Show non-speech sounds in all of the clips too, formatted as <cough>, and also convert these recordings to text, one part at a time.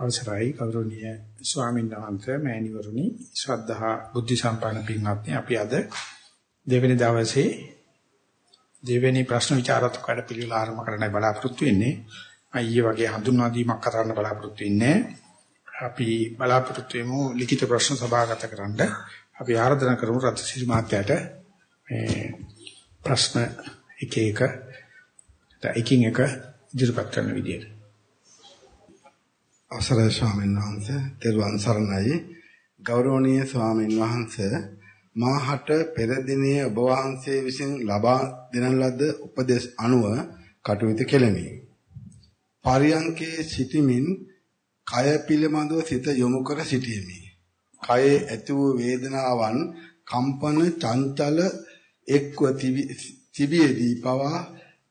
අවසරයි ගෞරවනීය ස්වාමීන් වහන්සේ මෑණිවරුනි. ශ්‍රද්ධහා බුද්ධ සම්පන්න පින්වත්නි අපි අද දෙවෙනි දවසේ දෙවෙනි ප්‍රශ්න විචාරත්මක වැඩ පිළිවෙල ආරම්භ කරන්නයි බලාපොරොත්තු වෙන්නේ. අයියේ වගේ හඳුන්වා දීමක් කරන්න බලාපොරොත්තු වෙන්නේ. අපි බලාපොරොත්තු වෙමු ලිඛිත ප්‍රශ්න සභාගත කරන්න. අපි ආරාධනා කරමු රත්සිරි මහත්තයාට මේ ප්‍රශ්න එක එක එකින් එක ඉදිරිපත් කරන විදියට. අවසරයි ස්වාමීන් වහන්සේ තෙරුවන් සරණයි ගෞරවනීය ස්වාමීන් වහන්සේ මාහට පෙර දිනේ ඔබ වහන්සේ විසින් ලබා දෙන ලද උපදේශ අනුව කටයුතු කෙලෙමි. පරියංකේ සිටිමින් කය පිළිබඳව සිත යොමු කර සිටීමි. කයේ ඇති වූ වේදනාවන් කම්පන චංචල එක්ව තිබියදී පවා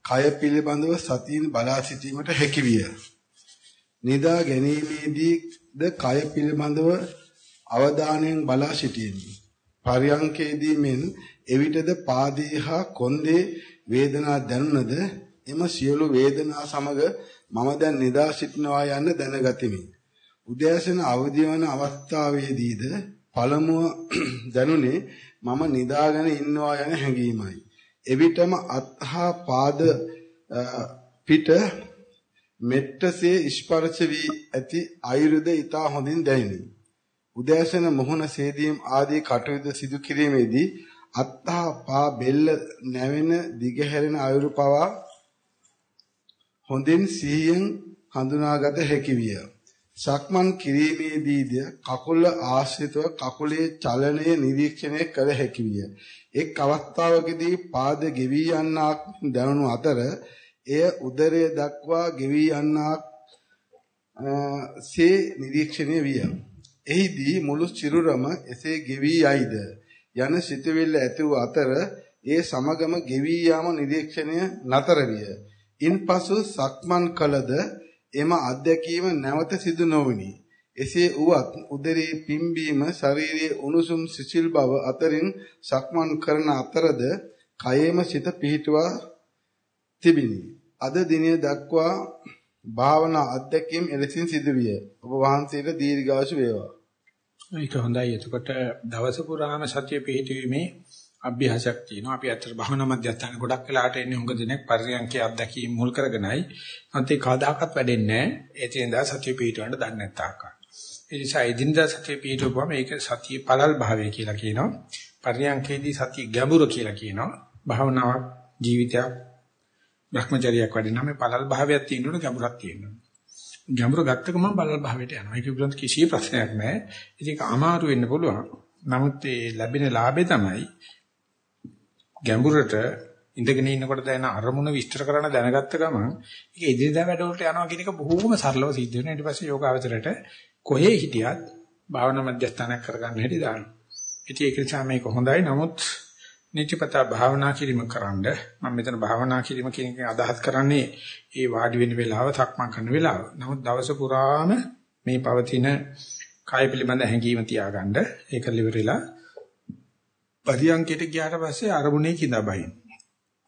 කය පිළිබඳව සතියින් බලා සිටීමට හැකියිය. නිදා ගැනීමේදීද කය පිළිබඳව අවධානයෙන් බලා සිටීමි. පරියංකේදී මෙන් එවිටද පාදේ හා කොන්දේ වේදනා දැනුණද එම සියලු වේදනා සමග මම දැන් නිදා සිටිනවා යන්න දැනගතිමි. උදෑසන අවදි වන අවස්ථාවේදීද පළමුව <clears throat> දැනුනේ මම නිදාගෙන ඉන්නවා යන හැඟීමයි. එවිටම අත්හා පාද පිට මෙට්ටසේ ස්පර්ශ වී ඇති අයුරුද ඊට හොඳින් දැනිනි. උදෑසන මොහොන සේදීම් ආදී කටයුතු සිදු කිරීමේදී අත්හා පා බෙල්ල නැවෙන දිගහැරෙන අයුරු පවා හොඳින් සිහියෙන් හඳුනාගත හැකි විය. සක්මන් කිරීමේදීද කකුල ආශ්‍රිතව කකුලේ චලනය නිරීක්ෂණය කළ හැකි විය. එක් අවස්ථාවකදී පාද ගෙවි යන්නක් දැනුණු අතර එය උදරය දක්වා ගෙවි යන්නක් සේ නිරීක්ෂණය විය. එහිදී මුළු සිරුරම එසේ ගෙවි යයිද යන සිතුවිල්ල ඇති වූ අතර ඒ සමගම ගෙවි යාම නිරීක්ෂණය නතර විය. ඉන්පසු සක්මන් කළද එම අධ්‍යක්ීම නැවත සිදු නොවිනි. එසේ වුවත් උදරයේ පිම්බීම ශරීරයේ උණුසුම් සිසිල් බව අතරින් සක්මන් කරන අතරද කයෙම සිත පිහිටුවා තිබිනි. අද දිනය දක්වා භාවනා අධ්‍යක්ීම් එලෙසින් සිදුවිය. ඔබ වහන්සේට දීර්ඝායුෂ වේවා. ඒක හොඳයි. එතකොට දවස පුරාම සතිය පිහිටීමේ අභ්‍යාසයක් තියෙනවා. අපි අතර භවනා මධ්‍යස්ථාන ගොඩක් වෙලාට එන්නේ හුඟ දිනක් පරියන්කේ අත්දැකීම් මුල් කරගෙනයි. අන්තිම කවදාකවත් වැඩෙන්නේ නැහැ. ඒ තියෙනදා සතිය පිහිටවන්න දන්නේ නැත්තාක. ඒ නිසා එදිනදා සතිය පිහිටවුවම මේක සතිය පළල් භාවය කියලා කියනවා. පරියන්කේදී සතිය ගැඹුර කියලා කියනවා. භවනාවක් ජීවිතයක් භ්‍රමචරියක් වැඩිනම් මේ පළල් භාවයක් තියෙනකොට ගැඹුරක් තියෙනවා. ගැඹුර ගත්ත ගමන් බලල් භාවයට යනවා. ඒක පිළිබඳ කිසි ප්‍රශ්නයක් නැහැ. ඒක අමාරු වෙන්න පුළුවන්. නමුත් ඒ ලැබෙන ලාභේ තමයි ගැඹුරට ඉඳගෙන ඉන්නකොට දැන අරමුණ විස්තර කරන්න දැනගත්ත ගමන් ඒක ඉදිරියට වැඩවලට යනවා කියන එක බොහොම සරලව සිද්ධ වෙනවා. ඊට පස්සේ යෝගාවචරයට කොහේ හිටියත් භාවනා මධ්‍යස්ථානයක් කරගන්න හැටි දානවා. ඉතින් ඒක නිසා මේක හොඳයි. නමුත් නිත්‍යපතා භාවනා කිරීම කරන්න මම මෙතන භාවනා කිරීම කියන එක අදහස් කරන්නේ ඒ වාඩි වෙන වෙලාව සක්මන් කරන වෙලාව. නමුත් දවස පුරාම මේ පවතින කාය පිළිබඳ හැඟීම තියාගන්න ඒක liverලා පරියන්කයට ගියාට පස්සේ අරමුණේ කිඳා බහින්.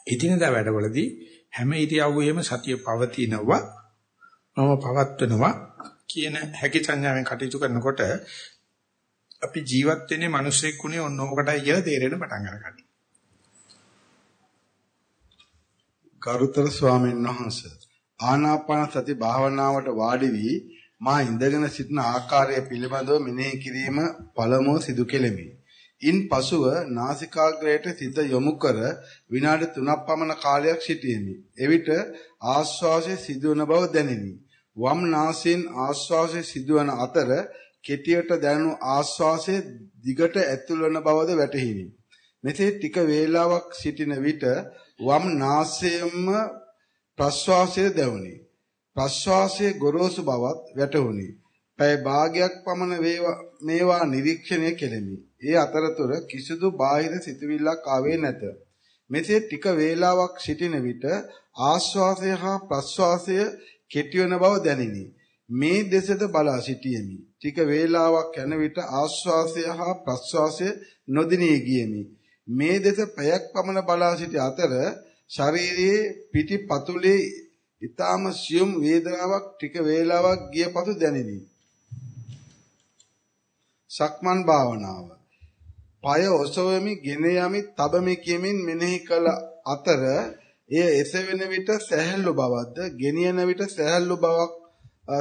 ඉදිනදා වැඩවලදී හැම ඉරියව්වෙම සතිය පවතිනවා මම පවත්වනවා කියන හැකි සංඥාවෙන් කටයුතු කරනකොට අපි ජීවත් වෙන්නේ මිනිස්සෙක් උනේ ඔන්න ඔකටයි කියලා තේරෙන පටන් ගන්නවා. ගරුතර ස්වාමීන් වහන්සේ ආනාපාන සති භාවනාවට වාඩි වී මා ඉඳගෙන සිටින ආකාරය පිළිබඳව මෙනෙහි කිරීම පළමුව සිදු කෙලෙමි. ඉන් පසුව නාසිකාග්‍රයට සිත යොමු කර විනාඩි 3ක් පමණ කාලයක් සිටියෙමි. එවිට ආශ්වාසය සිදුවන බව දැනිනි. වම් නාසයෙන් ආශ්වාසය සිදුවන අතර කෙටියට දැනුණු ආශ්වාසය දිගට ඇතුල් වන බවද වැටහිනි. මෙසේ ටික වේලාවක් සිටින විට වම් නාසයෙන්ම ප්‍රශ්වාසය දැනුනි. ප්‍රශ්වාසයේ ගොරෝසු බවත් වැටහුණි. පැය භාගයක් පමණ මේවා නිරීක්ෂණය කෙලෙමි. ඒ අතරතුර කිසිදු බාහිර සිතුවිල්ලක් ආවේ නැත. මෙසේ ටික වේලාවක් සිටින විට ආශ්වාසය හා ප්‍රශ්වාසය කෙටි වන බව දැනිනි. මේ දෙසද බලා සිටියෙමි. ටික වේලාවක් යන විට ආශ්වාසය හා ප්‍රශ්වාසය නොදිනී ගියෙමි. මේ දෙස පැයක් පමණ බලා සිටි අතර ශරීරයේ පිටිපතුලේ ඊටාම සියුම් වේදනාවක් ටික වේලාවක් ගිය පසු දැනිනි. සක්මන් භාවනාව. পায় ඔසවමි, ගෙන යමි, තබමි කියමින් මෙනෙහි කළ අතර එය එසවෙන විට සැහැල්ලු බවක්ද, ගෙනියන විට සැහැල්ලු බවක්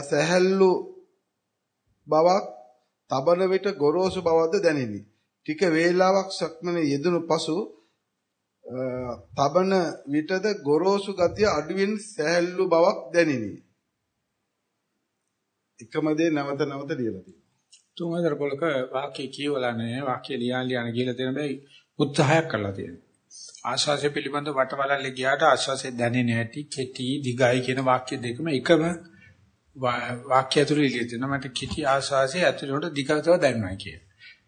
සැහැල්ලු බවක්, තබන විට ගොරෝසු බවක්ද දැනිනි. ටික වේලාවක් සක්මනේ යෙදුණු පසු තබන විටද ගොරෝසු ගතිය අඩුවෙන් සැහැල්ලු බවක් දැනිනි. එකම දේ නැවත නැවත ලියලා තියෙනවා. තුන් හතර පොලක වාක්‍ය කියවලා නැහැ වාක්‍ය ලියන ලියන කියලා තියෙන බෑ උත්සාහයක් කරලා තියෙනවා. ආශ්වාසය පිළිබඳ වටවලල්ලේ ගියාට ආශ්වාසය දැනෙන්නේ නැති කෙටි දිගයි කියන වාක්‍ය දෙකම එකම වාක්‍ය ඇතුළේ ඉලිය තියෙනවා. මට කෙටි ආශ්වාසය ඇතුළේට දිගටව දැනෙනවා කියන.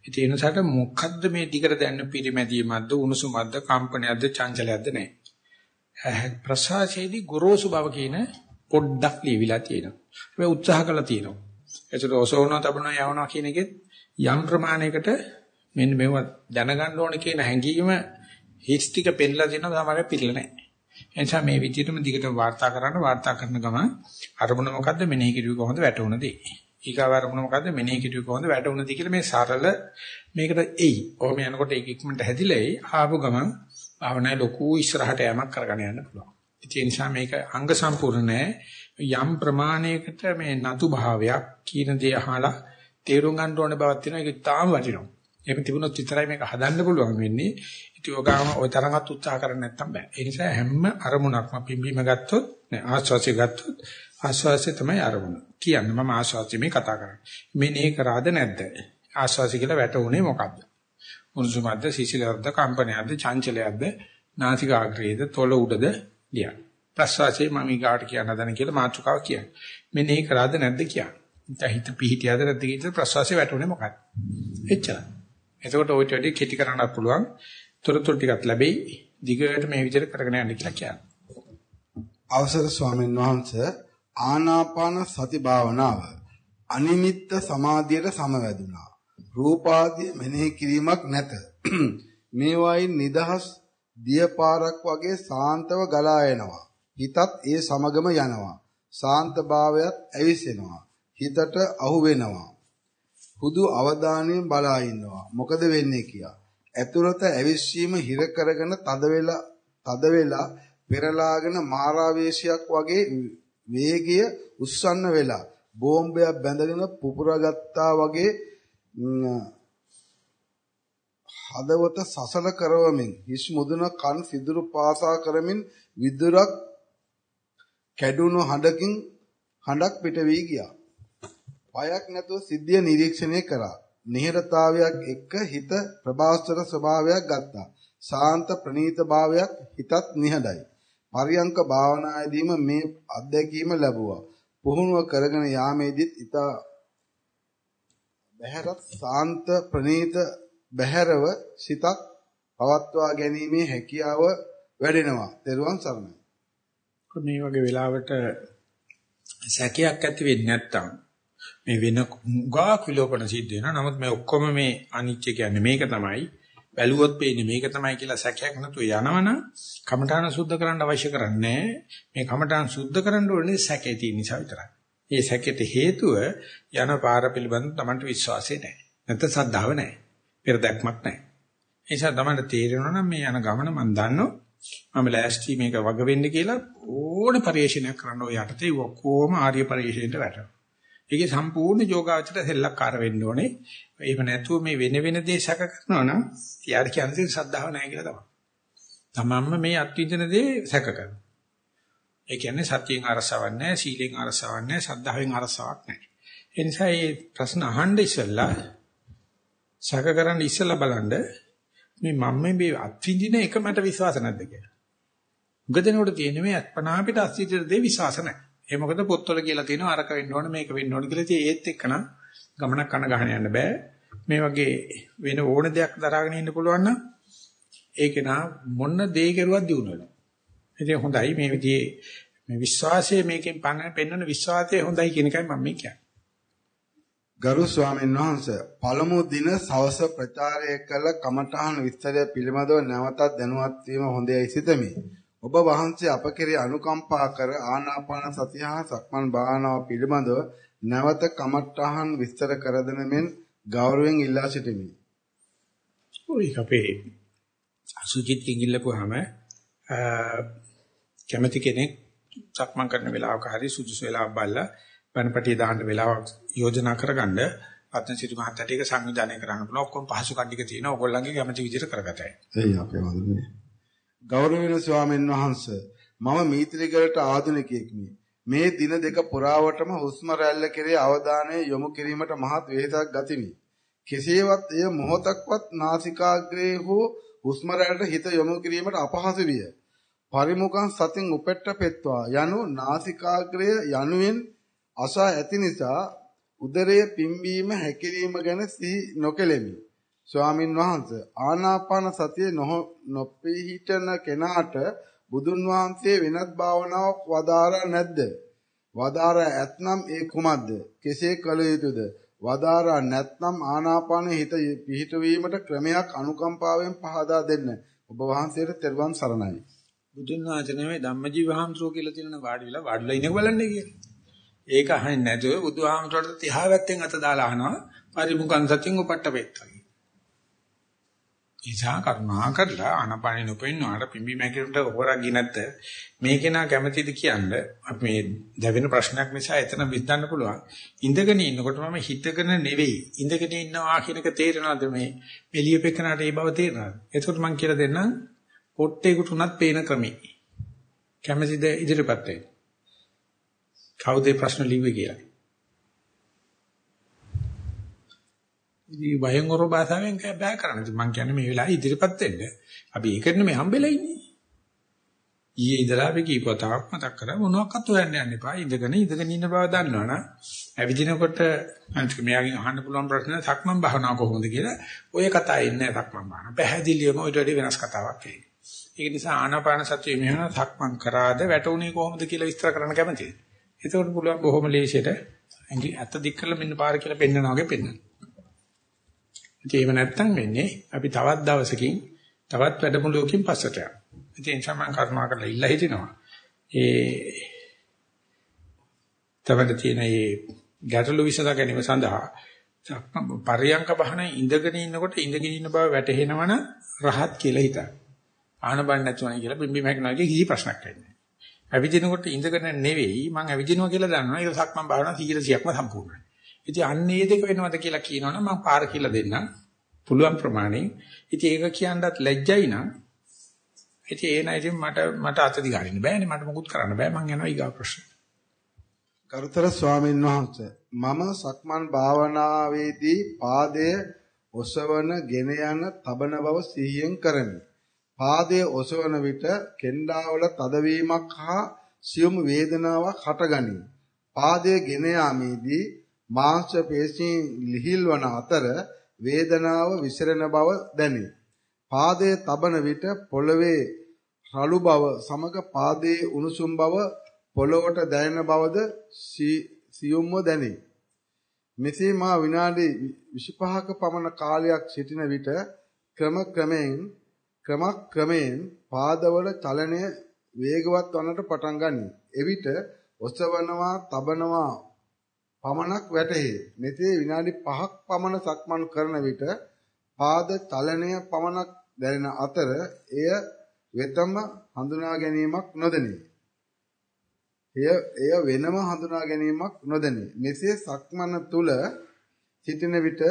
ඒ නිසාට මොකද්ද මේ දිගට දැනෙන පිරිමැදීමක්ද උණුසුමක්ද කම්පනයක්ද චංචලයක්ද නැහැ. ප්‍රසවාසයේදී ගොරෝසු බව කියන පොඩ්ඩක් ලියවිලා තියෙනවා. මේ උත්සාහ කළා තියෙනවා. ඒසට ඔසවනවා තබනවා යවනවා කියන එකෙත් යම් ප්‍රමාණයකට මෙන්න මේව දැනගන්න ඕන කියන හැඟීම හිස් ටික පෙන්නලා දෙනවා තමයි පිළිලා නැහැ. එනිසා මේ විදිහටම දිගට වාර්තා කරන්න වාර්තා කරන ගමන් අරමුණ මොකද්ද මෙනෙහි කිරුවේ කොහොමද වැටුණදී. ඊගාව අරමුණ මොකද්ද මෙනෙහි කිරුවේ කොහොමද වැටුණදී කියලා මේ සරල මේකට එයි. ඔහොම යනකොට ඒක ඉක්මනට හැදිලා එයි. ආපු ගමන් භාවනාවේ ලොකු ඉස්සරහට යamak කරගෙන යන්න පුළුවන්. ඒ නිසා මේක අංග සම්පූර්ණ නැහැ. යම් ප්‍රමාණයකට මේ නතු භාවයක් කියන දේ අහලා තේරුම් ගන්න ඕනේ බවක් තියෙනවා ඒක තාම වටිනවා. එහෙම තිබුණොත් විතරයි මේක හදන්න පුළුවන් වෙන්නේ. ඉතින් ඔගාම ওই තරමත් උත්සාහ කරන්නේ නැත්තම් බෑ. ඒ නිසා හැම අරමුණක්ම පිම්බීම ගත්තොත් නෑ ආස්වාසිය ගත්තොත් ආස්වාසිය තමයි අරමුණ. කියන්නේ මම ආස්වාසිය මේ කතා කරන්නේ. මෙනේ කරාද නැද්ද? ආස්වාසිය කියලා වැටුනේ මොකද්ද? උණුසුමක්ද සිසිලක්ද කම්පනයක්ද චංචලයක්ද නාසිකාග්‍රේද තොල උඩද ලියන්න. ප්‍රස්වාසයේ මම ඊගාට කියන්න හදන කියලා මාතෘකාව කියන්නේ. මෙනෙහි කරාද නැද්ද කියන්නේ. දැන් හිත පිහිටියද නැද්ද කියලා ප්‍රස්වාසයේ වැටුනේ මොකක්ද? එච්චරයි. එතකොට ඔය ටෙඩි කෙටි කරන්නත් පුළුවන්. තොරතුරු ටිකක් ලැබෙයි. දිගට මේ විදිහට කරගෙන යන්න කියලා කියන්නේ. අවසර ස්වාමීන් වහන්සේ ආනාපාන සති භාවනාව අනිමිත්ත සමාධියට සමවැදුනා. රූපාදී මෙනෙහි කිරීමක් නැත. <clears throat> මේවායින් නිදහස් දියපාරක් වගේ සාන්තව ගලා එනවා. හිතත් ඒ සමගම යනවා. සාන්ත භාවයත් ඇවිසෙනවා. හිතට අහු වෙනවා. හුදු අවධානයෙන් බලා ඉන්නවා. මොකද වෙන්නේ කියා. ඇතුළත ඇවිස්සීම හිර කරගෙන තද වෙලා තද වෙලා පෙරලාගෙන මාරාවේශයක් වගේ වේගය උස්සන්න වෙලා බෝම්බයක් බැඳගෙන පුපුරගත්තා වගේ හදවත සසල කරවමින් හිස් මුදුන කන් සිදුරු පාසා කරමින් විදුරක් කැඩුණු හඬකින් හඬක් පිට වී ගියා. පයක් නැතුව සිද්ධිය නිරීක්ෂණය කරා. නිහරතාවයක් එක්ක හිත ප්‍රබාස්තර ස්වභාවයක් ගත්තා. සාන්ත ප්‍රනීත භාවයක් හිතත් නිහඬයි. පරියංක භාවනායේදීම මේ අත්දැකීම ලැබුවා. පුහුණුව කරගෙන යාමේදීත් ඊට බහැරත් සාන්ත ප්‍රනීත බහැරව සිතක් පවත්වා ගැනීමේ හැකියාව වැඩෙනවා. ත්වන් සරණයි. මේ වගේ වෙලාවට සැකයක් ඇති වෙන්නේ නැත්තම් මේ වෙන ගාක් විලෝපන සිද්ධ වෙනවා. නමුත් මේ ඔක්කොම මේ අනිත්‍ය කියන්නේ මේක තමයි. බැලුවොත් පේන්නේ මේක තමයි කියලා සැකයක් නැතුව යනවනම් කමඨාන සුද්ධ කරන්න අවශ්‍ය කරන්නේ මේ කමඨාන සුද්ධ කරන්න ඕනේ සැකේ තියෙන නිසා විතරයි. ඒ සැකෙට හේතුව යන පාර පිළිබඳ තමන්ට විශ්වාසය නැහැ. නැත්නම් සද්ධාව නැහැ. පෙර දැක්මක් නැහැ. ඒ නිසා තමන්ට තේරෙනවා නම් මේ යන ගමන මම දන්නවා මම ලෑස්ති මේක වග වෙන්න කියලා ඕන පරිශ්‍රණයක් කරන්න ඔය යටතේ ඔක්කොම ආර්ය පරිශ්‍රණයට වැටෙනවා. ඒකේ සම්පූර්ණ යෝගාචර සෙල්ලක්කාර වෙන්න ඕනේ. එහෙම නැතුව මේ වෙන වෙන දේ සැක කරනවා නම් යාර කියන්නේ සද්ධාව නැහැ කියලා තමයි. තමන්ම මේ අත්විඳින දේ සැක කරනවා. ඒ කියන්නේ සත්‍යයෙන් අරසාවක් නැහැ, සීලෙන් අරසාවක් නැහැ, සද්ධාවෙන් අරසාවක් නැහැ. ඒ නිසා මේ ප්‍රශ්න අහන්න ඉස්සෙල්ලා සැක කරන්න ඉස්සෙල්ලා බලන්න මේ මම මේ අත්විඳින එක මට විශ්වාස නැද්ද කියලා. උගදෙනකොට තියෙන මේ අත්පනා අපිට අස්තිතර දේ විශ්වාස නැහැ. ඒ මොකද පොත්වල කියලා තියෙනවා අරක වෙන්න ඕන මේක වෙන්න ඕන කියලා තියෙ ඒත් එක්කන ගමනක් කන ගහන යන්න බෑ. මේ වගේ වෙන ඕන දෙයක් දරාගෙන ඉන්න පුළුවන් නම් ඒක නා මොන දේ කෙරුවත් දිනු වෙනවා. ඉතින් හොඳයි මේ විදිහේ මේ විශ්වාසය මේකෙන් පන්නන විශ්වාසය හොඳයි කියන එකයි මම කියන්නේ. ගරු ස්වාමීන් වහන්ස පළමු දින සවස ප්‍රචාරය කළ කමඨහන් විස්තරය පිළිබඳව නැවතත් දැනුවත් වීම හොඳයි සිතමි. ඔබ වහන්සේ අප කෙරෙහි අනුකම්පා කර ආනාපාන සතිය හා සක්මන් භාවනාව පිළිබඳව නැවත කමට්ටහන් විස්තර කර දෙන මෙන් ගෞරවයෙන් ඉල්ලා සිටිමි. ඔය අපේ සුජිත් කිංගිල්ලපුවාම කැමැති කෙනෙක් සක්මන් කරන වෙලාවක හරි සුදුසු වෙලාවක් බලලා වනපටිය දාන්න වෙලාවක් යෝජනා කරගන්න රත්න සිටු මහත්තයාට ඒක සංවිධානය කරන්න පුළුවන් ඔක්කොම පහසු කණ්ඩික තියෙනවා ඕගොල්ලන්ගේ කැමැති විදිහට කරගතයි. එයි අපේ වන්දනේ. ගෞරවනීය ස්වාමීන් වහන්සේ මම මීත්‍රිගලට ආධුනිකයෙක්මි. මේ දින දෙක පුරාවටම හුස්ම රැල්ල කෙරේ අවධානය යොමු කිරීමට මහත් වෙහෙසක් ගතිමි. කෙසේවත් එය මොහොතක්වත් නාසිකාග්‍රේ හෝ හුස්ම රැල්ලට හිත යොමු කිරීමට අපහසු විය. පරිමුඛං සතින් උපෙට්ට පෙත්වා යනු නාසිකාග්‍රය යනුවෙන් අසා ඇති නිසා උදරයේ පිම්බීම හැකිලිම ගැන සිහි නොකෙලෙමි. ස්වාමින් වහන්සේ ආනාපාන සතිය නොපිහිටන කෙනාට බුදුන් වහන්සේ වෙනත් භාවනාවක් වදාරා නැද්ද? වදාරා ඇතනම් ඒ කුමක්ද? කෙසේ කළ යුතුද? වදාරා නැත්නම් ආනාපානයේ හිත පිහිටවීමට ක්‍රමයක් අනුකම්පාවෙන් පහදා දෙන්න. ඔබ වහන්සේට තෙරුවන් සරණයි. බුදුන් වහන්සේ නෙමෙයි ධම්මජීව හාමුදුරුව කියලා තියෙන වාඩි වෙලා වාඩිලා ඉන්න බලන්නේ කියලා. ඒක අහන්නේ නැතුව බුදුහාමුදුරට තිහා වැත්තෙන් අත දාලා අහනවා පරිමුඛං සතින් උපට්ඨපෙත්තා. ඉසා කරුණා කරලා ආනපානිය නොපෙන්නාට පිම්බි මැකිලට හොරක් ගිනත් මේකේ නා කැමැතිද කියන්නේ අපි මේ දැවෙන ප්‍රශ්නයක් නිසා එතන විශ්දන්න පුළුවන්. ඉඳගෙන ඉන්නකොට මම හිතගෙන නෙවෙයි. ඉඳගෙන ඉන්නවා කියන එක තේරෙනවද මේ මෙලිය පෙකනට ඒ බව තේරෙනවද? එතකොට මම කියලා දෙන්නම් පොට්ටේකට උනත් පේන ක්‍රමී. කැමැතිද ඉදිරියපත් වෙන්න? කවුද ප්‍රශ්න ලිව්වේ කියලා? ඉතින් වයන් වර භාෂාවෙන් බෑ කරන්න. ඉතින් මම කියන්නේ මේ වෙලාවේ ඉදිරියපත් වෙන්න. අපි ඒකට මේ හම්බෙලා ඉන්නේ. ඊයේ ඉඳලා අපි කීපතාවක් මතක් කරා මොනවාක්වත් හොයන්න යන්න එපා. ඉඳගෙන ඉඳගෙන ඉන්න බව දන්නවනම් ඇවිදිනකොට අන්තික මෙයාගෙන් අහන්න පුළුවන් ප්‍රශ්න සක්මන් භාවනාව කොහොමද කියලා ඔය කතා එන්නේ සක්මන් භාවනාව. පැහැදිලිවම ඊට වඩා වෙනස් කතාවක් එන්නේ. ඒක නිසා ආනාපාන සතිය මෙහෙම සක්මන් කරාද වැටුනේ කොහොමද කියලා විස්තර කරන්න කැමතියි. එතකොට පුළුවන් බොහොම ලේසියට ඇඟි අත දික් කරලා මෙන්න පාර කියලා පෙන්නනවා වගේ පෙන්නන්න. ඉතින් එහෙම නැත්තම් වෙන්නේ අපි තවත් දවසකින් තවත් වැඩමුළුවකින් පස්සට යනවා. ඉතින් ඒ සමන් කරුණා කරලා ඉල්ලා හිටිනවා. ඒ තමන්ට තියෙන මේ ගැටලු විසඳ ගැනීම සඳහා පරියංක බහන ඉඳගෙන ඉන්නකොට ඉඳගෙන ඉන්න බව වැටහෙනවනම් රහත් කියලා හිතන්න. ආනබන් නැතුණයි කියලා බිම්බි මහකනාගේ කිසි ප්‍රශ්නයක් නැහැ. ඇවිදිනකොට ඉඳගෙන නෙවෙයි මං ඇවිදිනවා කියලා දන්නවා. ඒක සක්මන් භාවනා 100%ක්ම සම්පූර්ණයි. ඉතින් අන්න ඒ දෙක වෙනවද කියලා කියනවනම් මම පාර කියලා දෙන්නම්. පුළුවන් ප්‍රමාණයෙන්. ඉතින් ඒක කියන්නත් ලැජ්ජයි නම් ඉතින් ඒ නයි ඉතින් මට මට අත දිගාරින්න බෑනේ මට මොකුත් කරන්න බෑ මං යනවා ඊගා ප්‍රශ්න. කරුතර ස්වාමීන් වහන්සේ මම සක්මන් භාවනාවේදී පාදයේ ඔසවන ගෙන යන තබන බව සිහියෙන් කරමි. පාදයේ ඔසවන විට කෙන්ඩාවල තදවීමක් හා සියුම් වේදනාවක් හටගනී. පාදයේ ගෙන යාමේදී මාංශ පේශීන් ලිහිල්වන අතර වේදනාව විසිරෙන බව දැනේ. පාදයේ තබන විට පොළවේ රළු බව සමග පාදයේ උණුසුම් බව පොළොවට දැනෙන බවද සියුම්ව දැනේ. මෙසේ මා විනාඩි 25ක පමණ කාලයක් සිටින විට ක්‍රම ක්‍රමයෙන් ක්‍රම ක්‍රමයෙන් පාදවල චලනය වේගවත් වන්නට පටන් ගනී. එවිට ඔසවනවා, තබනවා පමණක් වැටහි. මෙතේ විනාඩි 5ක් පමණ සක්මන් කරන විට පාද චලනය පමණක් දැනෙන අතර එය වෙතම හඳුනා ගැනීමක් නොදෙනී. එය එය වෙනම හඳුනා ගැනීමක් නොදෙනී. මෙසේ සක්මන තුල සිටින විට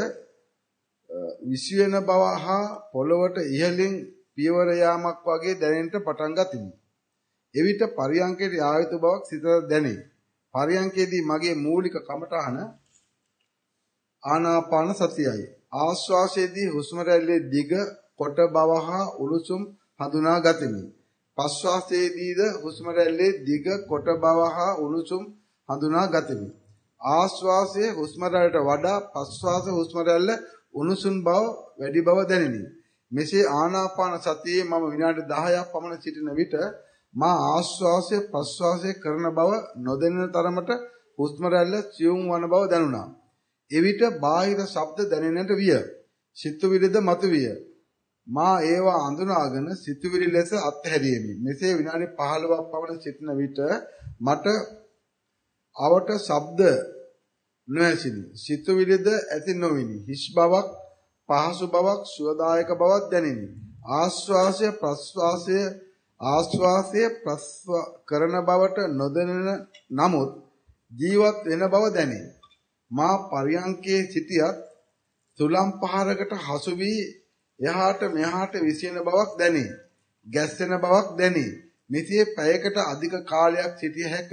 විශ්වෙන බව හා පොළවට ඉහළින් පියවර යාමක් වගේ දැනෙන්නට පටන් ගතිමි. එවිට පරියංකයට ආයත බවක් සිත දැනේ. පරියංකේදී මගේ මූලික කමඨහන ආනාපාන සතියයි. ආශ්වාසයේදී හුස්ම රැල්ලේ දිග කොට බව හා උණුසුම් හඳුනා ගතිමි. පශ්වාසයේදීද හුස්ම රැල්ලේ දිග කොට බව හා උණුසුම් හඳුනා ගතිමි. ආශ්වාසයේ හුස්ම රැල්ලට වඩා පශ්වාස හුස්ම රැල්ල උණුසුම් බව වැඩි බව දැනිනි. මෙසේ ආනාපාන සතියේ මම විනාඩි 10ක් පමණ සිටින විට මා ආශ්වාසය ප්‍රශ්වාසය කරන බව නොදැනෙන තරමට හුස්ම රැල්ල සියුම් වන බව දැනුණා. එවිට බාහිර ශබ්ද දැනෙන්නට විය. සිතුවිලිද මතුවිය. මා ඒවා අඳුනාගෙන සිතුවිලි ලෙස අත්හැරියෙමි. මෙසේ විනාඩි 15ක් පමණ සිටින විට මට අවට ශබ්ද නොඇසිනි. සිතුවිලිද ඇති නොවිනි. හිස් බවක්, පහසු බවක්, සුවදායක බවක් දැනිනි. ආශ්වාසය ප්‍රශ්වාසය ආශ්වාසය ප්‍රස්ව කරන බවට නොදැනෙන නමුත් ජීවත් වෙන බව දැනේ. මා පරියංකේ සිටියත් තුලම් පහරකට හසු වී එහාට මෙහාට විසින බවක් දැනේ. ගැස්සෙන බවක් දැනේ. මෙසේ පැයකට අධික කාලයක් සිටිය හැක.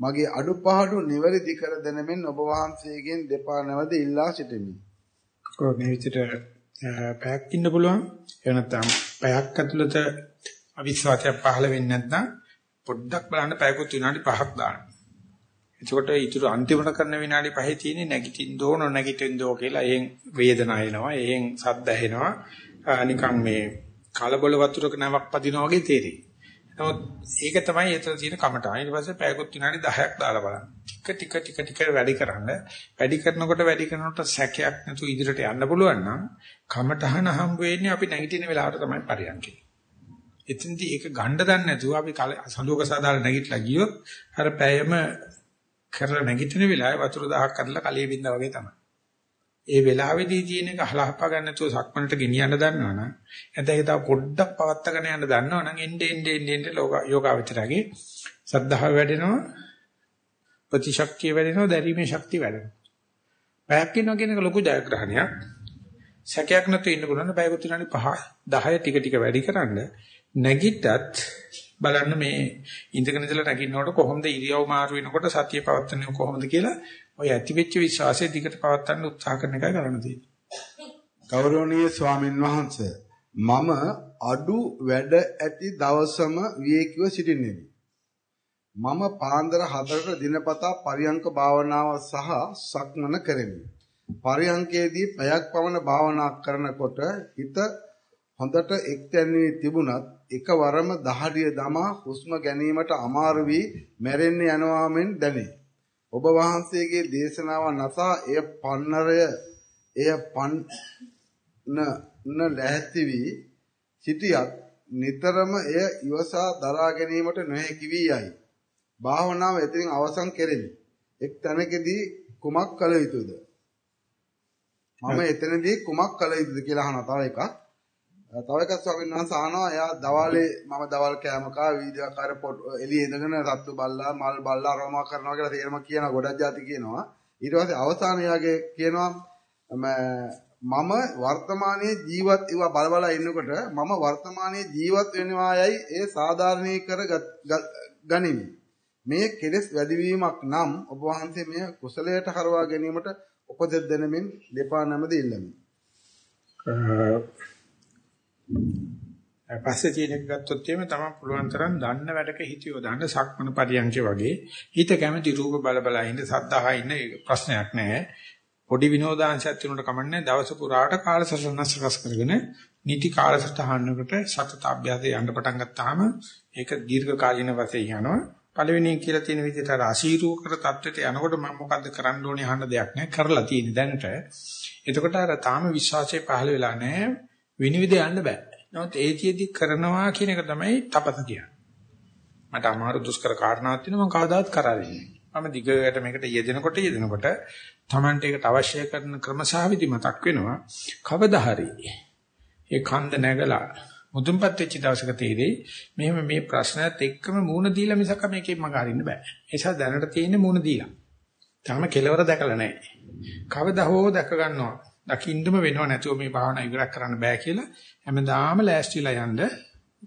මගේ අඩුපාඩු නිවැරදි කර දෙනමින් ඔබ වහන්සේගෙන් දෙපා නැවත ඉල්ලා සිටිමි. ඔව් මේ විදිහට පැයක් ඉන්න පුළුවන්. එහෙම නැත්නම් පැයක් ඇතුළත අවිශ්වාසයක් පහළ වෙන්නේ නැත්නම් පොඩ්ඩක් බලන්න පැයකුත් විනාඩි 5ක් දාන්න. එතකොට ඊටු අන්තිමට කරන විනාඩි 5 තියෙන්නේ නැගිටින්න ඕන නැගිටින්න ඕ කියලා එහෙන් වේදනාව එනවා එහෙන් සද්ද ඇහෙනවා නිකන් මේ කලබල වතුරක නැවක් පදිනා වගේ තේරෙයි. නමුත් ඒක තමයි එතන තියෙන කමටහන්. ඊට පස්සේ පැයකුත් විනාඩි 10ක් දාලා බලන්න. ටික ටික ටික ටික වැඩි කරන්න. වැඩි කරනකොට වැඩි කරනකොට සැකයක් නැතුව ඉදිරියට යන්න පුළුවන් නම් කමටහන හම්බ වෙන්නේ අපි නැගිටින වෙලාවට තමයි පරියන්කේ. එතෙන්දී ඒක ගණ්ඩ දන්නේ නැතුව අපි සලුවක සාදාලා නැගිටලා ගියොත් අර පැයම කරලා නැගිටින වෙලාවේ වතුර දහක් කරලා කලිය බින්දා වගේ තමයි. ඒ වෙලාවේදී තියෙන එක හලහපා ගන්න නැතුව සක්මනට ගෙනියන්න දන්නවනම් නැත්නම් ඒක තව පොඩ්ඩක් පවත්තගෙන යන්න දන්නවනම් එnde ende ende ende යෝගාවචරගේ සද්ධාව වැඩෙනවා ප්‍රතිශක්තිය වැඩෙනවා දැරීමේ ශක්තිය වැඩෙනවා. පැයක් ඉන්නවා කියන එක ලොකු ජයග්‍රහණයක්. සැකයක් නැතුව ඉන්න පුළුවන් පැයකට විනාඩි 5 10 ටික ටික වැඩි කරන්න නැගිට්ටත් බලන්න මේ ඉඳගෙන ඉඳලා නැගිටිනකොට කොහොමද ඉරියව් මාරු වෙනකොට සතිය පවත්වන්නේ කොහොමද කියලා ඔය ඇතිවෙච්ච විශ්වාසය දිගට පවත්වන්න උත්සාහ කරන එකයි කරන්න තියෙන්නේ. ගෞරවනීය ස්වාමින් වහන්සේ මම අඩු වැඩ ඇති දවසම විවේකීව සිටින්නේමි. මම පාන්දර 4ට දිනපතා පරියංක භාවනාව සහ සක්මන කරමි. පරියංකයේදී පැයක් පමණ භාවනා කරනකොට හිත හොඳට එක්තැන් වී තිබුණත් එකවරම දහඩිය දමා හුස්ම ගැනීමට අමාරු වී මැරෙන්න යනවා මෙන් දැනේ. ඔබ වහන්සේගේ දේශනාව නසා එය පන්නරය එය පන්න ලැහැත්ති වී සිටියත් නිතරම එය ඉවසා දරා ගැනීමට නොහැකි වී යයි. භාවනාව එතනින් අවසන් කෙරෙමි. එක් තැනකදී කුමක් කළ යුතුද? මම එතනදී කුමක් කළ යුතුද කියලා අහනවා තව එකක්. තව එකක් ස්වාමීන් වහන්සේ අහනවා එයා දවාලේ මම දවල් කෑම කා වීඩියෝ කාර එළියේ ඉඳගෙන සත්තු බල්ලා මල් බල්ලා අරෝමා කරනවා කියලා තේරම කියන ගොඩක් જાති කියනවා. ඊට පස්සේ අවසාන යාගේ කියනවා මම වර්තමානයේ ජීවත් ඒවා බල බල ඉන්නකොට මම වර්තමානයේ ජීවත් වෙනවා යයි ඒ සාධාරණීකර ගනිමි. මේ කෙලෙස් වැඩිවීමක් නම් ඔබ වහන්සේ මෙය කුසලයට හරවා ගැනීමට උපදෙස් දෙනමින් දෙපා නමද ඉල්ලමි. පස්සේ තියෙන එක ගත්තොත් එimhe තමයි පුළුවන් තරම් දන්න වැඩක හිතියෝ දාන්න සක්මන පරියන්කේ වගේ හිත කැමති රූප බල බල ඉන්න සද්ධාහා ඉන්න ප්‍රශ්නයක් නැහැ. පොඩි විනෝදාංශයක් තිනුට කමන්නේ දවස පුරාට කාලසටහන සකස් කරගෙන නිති කාලසටහනකට සතත අභ්‍යාසය යන්න පටන් ගත්තාම ඒක දීර්ඝ කාලින වශයෙන් යනවා. පළවෙනි කියලා තියෙන විදිහට අර අසීරුකර தත්වෙට යනකොට මම මොකද්ද කරන්න ඕනේ අහන්න දෙයක් නැහැ. කරලා තියෙන දැනට. එතකොට අර තාම විශ්වාසය පහළ වෙලා නැහැ. විනිවිද යන්න බෑ. නමුත් ඒතියෙදි කරනවා කියන එක තමයි තපත කියන්නේ. මට අමාරු දුෂ්කර කාරණාවක් තියෙනවා මම කවදාවත් කරන්නේ මම දිගට මේකට යෙදෙනකොට යෙදෙනකොට Tamante එකට අවශ්‍ය කරන ක්‍රමසහවිදි මතක් වෙනවා. කවදා හරි ඒ කන්ද නැගලා මුදුන්පත් වෙච්ච දවසක තීරේ මෙහෙම මේ ප්‍රශ්නයත් එක්කම මූණ දීලා මිසක මේකෙන් මග අරින්න බෑ. ඒ නිසා දැනට තියෙන්නේ මූණ දීලා. තාම කෙලවර දැකලා නැහැ. කවදා හෝ දැක ගන්නවා. දකින්නම වෙනව නැතුව මේ භාවනා ඉවරක් කරන්න බෑ කියලා හැමදාම ලෑස්තිලා යන්න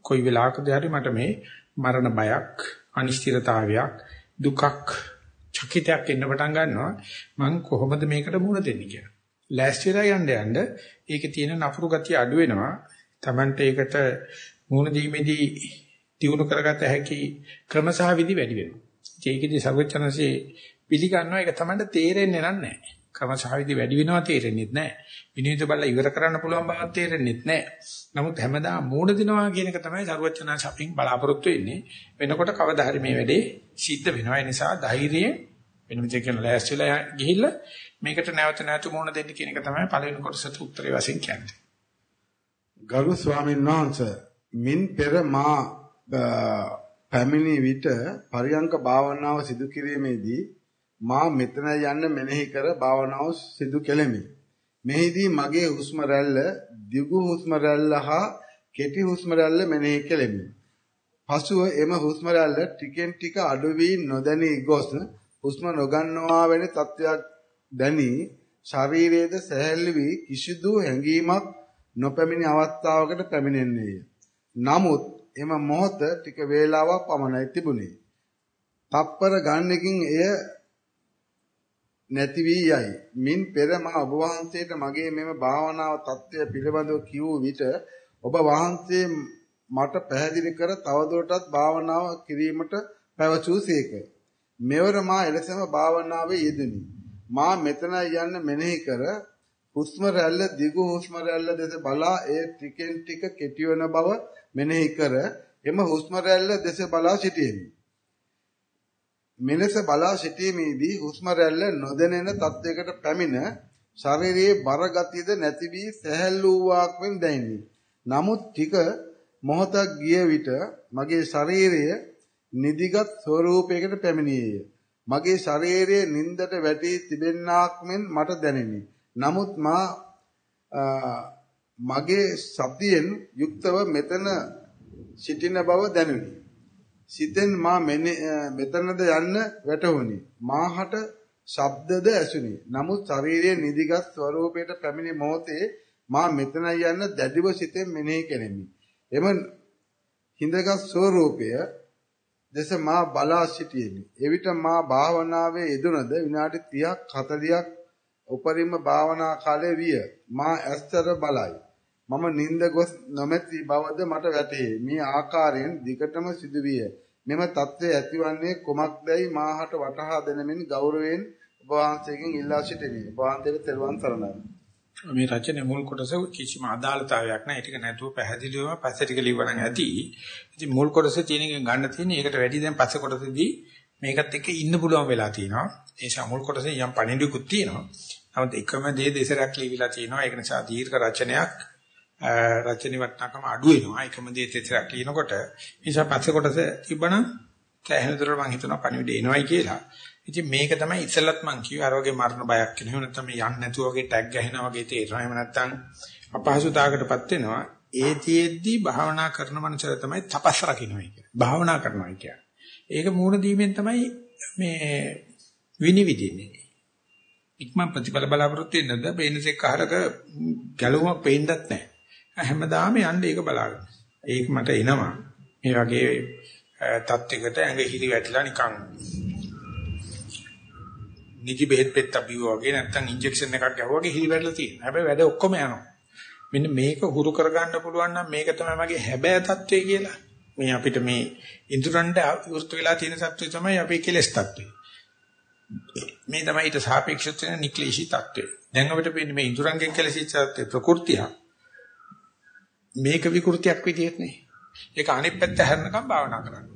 කොයි වෙලාවකද හරි මට මේ මරණ බයක් අනිශ්චිතතාවයක් දුකක් චකිතයක් එන්න පටන් ගන්නවා. මම කොහොමද මේකට මුහුණ දෙන්නේ කියලා. ලෑස්තිලා යන්න යන්න ඒකේ තියෙන නපුරු ගතිය අඩු වෙනවා. Tamante ඒකට මුහුණ දීමේදී දිනු කරගත හැකි ක්‍රම සහ විදි වැඩි වෙනවා. ඒකෙදි සර්වචනසේ පිළිගන්නවා. ඒක තමයි තේරෙන්නේ නැහැ. ක්‍රමසහවිදි වැඩි වෙනවා තේරෙන්නේ නැහැ. විනීත බලලා ඉවර කරන්න පුළුවන් බවක් තේරෙන්නේ නැහැ. නමුත් හැමදාම මූණ දිනවා කියන එක තමයි සරුවචනා ශපින් බලාපොරොත්තු වෙන්නේ. වෙනකොට කවදා හරි මේ වැඩේ සිද්ධ වෙනවා. ඒ නිසා ධෛර්යයෙන් වෙන විදිහට කියන ලෑස්තිලා ගිහිල්ලා මේකට නැවත නැවත මූණ දෙන්න කියන එක තමයි පළවෙනි කොටසට උත්තරේ වශයෙන් කියන්නේ. ගරු ස්වාමීන් වහන්සේ මින් පෙර මා පැමිණි විට පරියංක භාවනාව සිදු කිරීමේදී මා මෙතන යන්න මෙනෙහි කර භාවනාව සිදු කෙලෙමි. මෙහිදී මගේ හුස්ම රැල්ල දිගු හුස්ම රැල්ල හා කෙටි හුස්ම රැල්ල මෙනෙහි කෙලෙමි. පසුව එම හුස්ම රැල්ල ටිකෙන් ටික අඩු වී නොදැනී ගොස් හුස්ම නොගන්නවා වැනි තත්ත්වයක් දැනි ශරීරයේද සැහැල්ලු වී කිසිදු හැඟීමක් නොපැමිණි අවස්ථාවකට පැමිණෙන්නේය. නමුත් එම මොහොත ටික වේලාවක් පමණයි තිබුණේ. තප්පර ගණනකින් එය නැති වී යයි. මින් පෙර මා ඔබ වහන්සේට මගේ මෙම භාවනාව தත්ත්වය පිළිබඳව කියූ විට ඔබ වහන්සේ මට පැහැදිලි කර තවදුරටත් භාවනාව කිරීමට පැවසූසේක. මෙවර මා එලෙසම භාවනාවේ යෙදුනි. මා මෙතන යන්න මෙනෙහි කර හුස්ම රැල්ල දිගු හුස්ම රැල්ල දෙස බලා ඒ ටිකෙන් ටික කෙටි වන බව මෙනෙහි කර එම හුස්ම රැල්ල දෙස බලා සිටියෙමි. මෙලෙස බලා සිටීමේදී හුස්ම රැල්ල නොදැනෙන තත්යකට පැමිණ ශරීරයේ බර ගතියද නැති වී සැහැල්ලු වූවක් වෙන් දැනිනි. නමුත් ටික මොහොතක් ගිය විට මගේ ශරීරය නිදිගත් ස්වરૂපයකට පැමිණියේය. මගේ ශරීරයේ නින්දට වැටී තිබෙන්නාක් මෙන් මට දැනිනි. නමුත් මා මගේ සතියෙන් යුක්තව මෙතන සිටින බව දැනුනි. සිතෙන් මා මෙතනද යන්න වැටහුණි. මාහට ශබ්දද ඇසුනි. නමුත් ශරීරයේ නිදිගත් ස්වરૂපයට පැමිණි මොහොතේ මා මෙතන යන්න දැඩිව සිතෙන් මෙනෙහි කෙරෙමි. එම හිඳගත් ස්වરૂපය දෙස මා බලා සිටියෙමි. එවිට මා භාවනාවේ යෙදුනද විනාඩි 30ක් 40ක් උපරිම භාවනා කාලය විය. මා ඇස්තර බලයි. මම නිින්ද ගොස් නොමැති බවද මට වැටහේ. මේ ආකාරයෙන් දිගටම සිදුවිය. මෙම தત્ත්වය ඇතිවන්නේ කුමක්දයි මාහට වටහා දෙනමින් ගෞරවයෙන් ඔබ වහන්සේගෙන් ඉල්ලා සිටිනේ. ඔබ වහන්සේට තෙරුවන් සරණයි. මේ රචනයේ මුල් කොටස කිසිම අදාළතාවයක් නැහැ. ඒක නැතුව පැහැදිලිවම පස්සේ ටික ලිව්වනම් ඇති. ඉතින් මුල් කොටසේ තියෙන එකෙන් ගන්න තියෙන්නේ ඒකට වැඩි දැන් පස්සේ කොටසේදී මේකත් එක්ක ඉන්න පුළුවන් වෙලා තියෙනවා. ඒ නිසා මුල් කොටසේ යම් පණිවිඩකුත් තියෙනවා. නමුත් එකම දේ දෙසරක් ලියවිලා තියෙනවා. ඒක නිසා දීර්ඝ රචනයක් රචන වටනකම අඩු වෙනවා. එකම දේ දෙසරක් ලියනකොට නිසා පස්සේ කොටස තිබ්බනම් සෑහෙනතර මම හිතනවා පණිවිඩ එනවයි කියලා. ඉතින් මේක තමයි ඉස්සෙල්ලත් මම කිව්වේ අර වගේ මරණ බයක් එනවා. එහෙම නැත්නම් මේ යන්නේ නැතුව වගේ ටැග් ගහනවා වගේ තේරෙනවා. එහෙම නැත්නම් අපහසුතාවකටපත් වෙනවා. ඒ තියෙද්දි භාවනා කරන මනුස්සයර තමයි තපස් රකින්නයි කියන්නේ. භාවනා කරනවා කියන්නේ. ඒක මූණ දීමෙන් තමයි මේ විනිවිදින්නේ. ඉක්මන් ප්‍රතිඵල බලාපොරොත්තු වෙන්නද බේනසෙක් අහරක ගැලුමක් පේන්නත් නැහැ. හැමදාම යන්න ඒක බලාගෙන. ඒක මට එනවා. මේ වගේ තත්යකට ඇඟ හිලි වැටිලා නිකන් නිදි බෙහෙත් පෙත්ත බිව්වා වගේ නැත්නම් ඉන්ජෙක්ෂන් එකක් ගැහුවා වගේ හිලි වැටලා තියෙනවා. හැබැයි වැඩ ඔක්කොම යනවා. මෙන්න මේක හුරු කරගන්න පුළුවන් නම් මේක තමයි මගේ හැබෑ තත්වය කියලා. මේ අපිට මේ ඉන්ද්‍රයන්ට විරුද්ධ වෙලා තියෙන සත්‍යය තමයි අපේ කෙලෙස් තත්වය. මේ තමයි ඊට සාපේක්ෂව තියෙන නික්ලිෂී තත්වය. දැන් අපිට මේ ඉන්ද්‍රයන්ගෙන් කෙලෙසිච්ච තත්ත්වය ප්‍රകൃතිය. මේක විකෘතියක් විදිහට නේ. ඒක අනිත් පැත්ත හැරෙනකම් භාවනා කරන්න.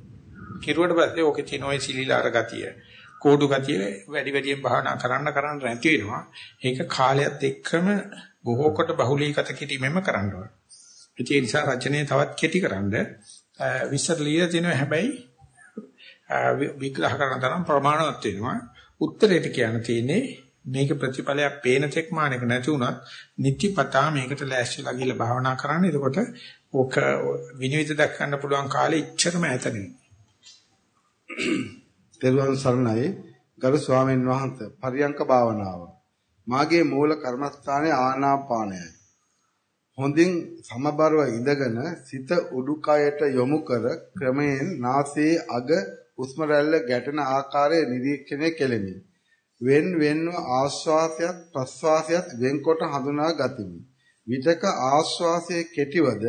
කිරුවට පස්සේ ඕකේ තියෙන ওই සිලිලාර ගතිය කෝඩු ගතිය වැඩි වැඩියෙන් භාවනා කරන්න කරන්න නැති වෙනවා. ඒක කාලයත් එක්කම බොහෝ කොට බහුලීගත කිරීමෙම කරන්න ඕන. ඒ නිසා රචනය තවත් කෙටිකරනද විස්තර ලියලා තිනවා හැබැයි විග්‍රහ කරන තරම් ප්‍රමාණවත් වෙනවා. උත්තරේට කියන්න තියෙන්නේ මේක ප්‍රතිඵලයක් පේන තෙක් මානක නැති වුණත් නිත්‍යපතා මේකට ලෑස්තිලා ගිහලා භාවනා කරන්න. එතකොට ඕක විනිවිද දක්වන්න පුළුවන් කාලෙ ඉච්චරම ඈත නෙවෙයි. තෙරුවන් සරණයි ගරු ස්වාමීන් වහන්සේ පරියංක භාවනාව මාගේ මූල කර්මස්ථානයේ ආනාපානයයි හොඳින් සමබරව ඉඳගෙන සිත උඩුකයට යොමු කර ක්‍රමයෙන් නාසයේ අග උස්ම රැල්ල ගැටෙන ආකාරය නිරීක්ෂණය කෙලෙමි wen wenව ආශ්වාසයත් ප්‍රශ්වාසයත් වෙන්කොට හඳුනා ගතිමි විතක ආශ්වාසයේ කෙටිවද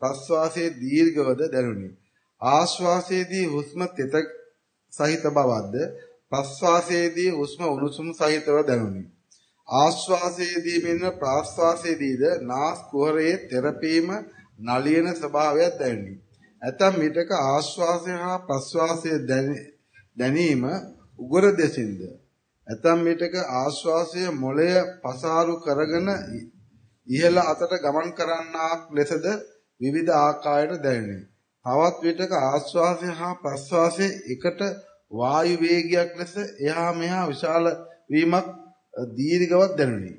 ප්‍රශ්වාසයේ දීර්ඝවද දැනුනි ආශ්වාසයේදී හුස්ම තෙත සහිත බවක්ද ප්‍රස්වාසයේදී හුස්ම උණුසුම් සහිතව දැනුනි. ආශ්වාසයේදී මෙන්න ප්‍රාශ්වාසයේදීද නාස් කුහරයේ තෙරපීම නලියන ස්වභාවයක් දැනුනි. ඇතම් විටක ආශ්වාසය හා ප්‍රස්වාසය දැනීම උගර දෙසින්ද ඇතම් විටක ආශ්වාසය මොළය පසාරු කරගෙන ඉහළ අතට ගමන් කරන්නාක් ලෙසද විවිධ ආකාරයට දැනුනි. තවත් විටක ආශ්වාසය හා ප්‍රශ්වාසය එකට වායු වේගයක් ලෙස එහා මෙහා විශාල වීමක් දීර්ඝවත් දැනුනි.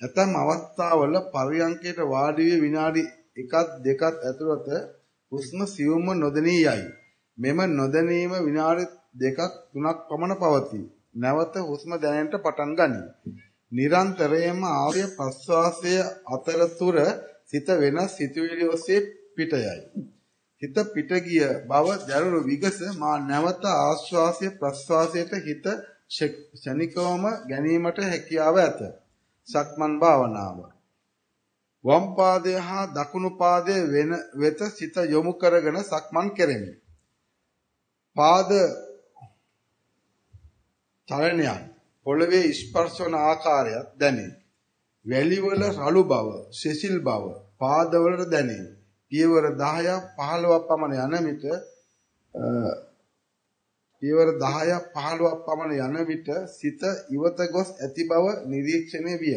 ඇතම් අවස්ථාවල පරියන්කයට වාඩි වී විනාඩි 1ක් 2ක් ඇතුළත හුස්ම සියුම්ව නොදැනී යයි. මෙම නොදැනීම විනාඩි 2ක් 3ක් පමණ පවතී. නැවත හුස්ම දැනෙන්නට පටන් ගනී. නිරන්තරයෙන්ම ආර්ය ප්‍රස්වාසය අතරතුර සිත වෙනස් සිතුවිලි ඔස්සේ පිට යයි. හිත පිට ගිය බව දැරුණු විගස මා නැවත ආශ්වාසය ප්‍රශ්වාසයට හිත ෂණිකවම ගැනීමට හැකියාව ඇත. සක්මන් භාවනාව. වම් පාදය හා දකුණු පාදය වෙන වෙත සිත යොමු කරගෙන සක්මන් කෙරෙමි. පාද චලනයන් පොළවේ ස්පර්ශ වන ආකාරයත් දැනේ. වැලිවල රළු බව, සෙසිල් බව පාදවලට දැනේ. පියවර 10ක් 15ක් පමණ යන විට පියවර 10ක් 15ක් පමණ යන විට සිත ඉවත ගොස් ඇති බව නිරීක්ෂණය විය.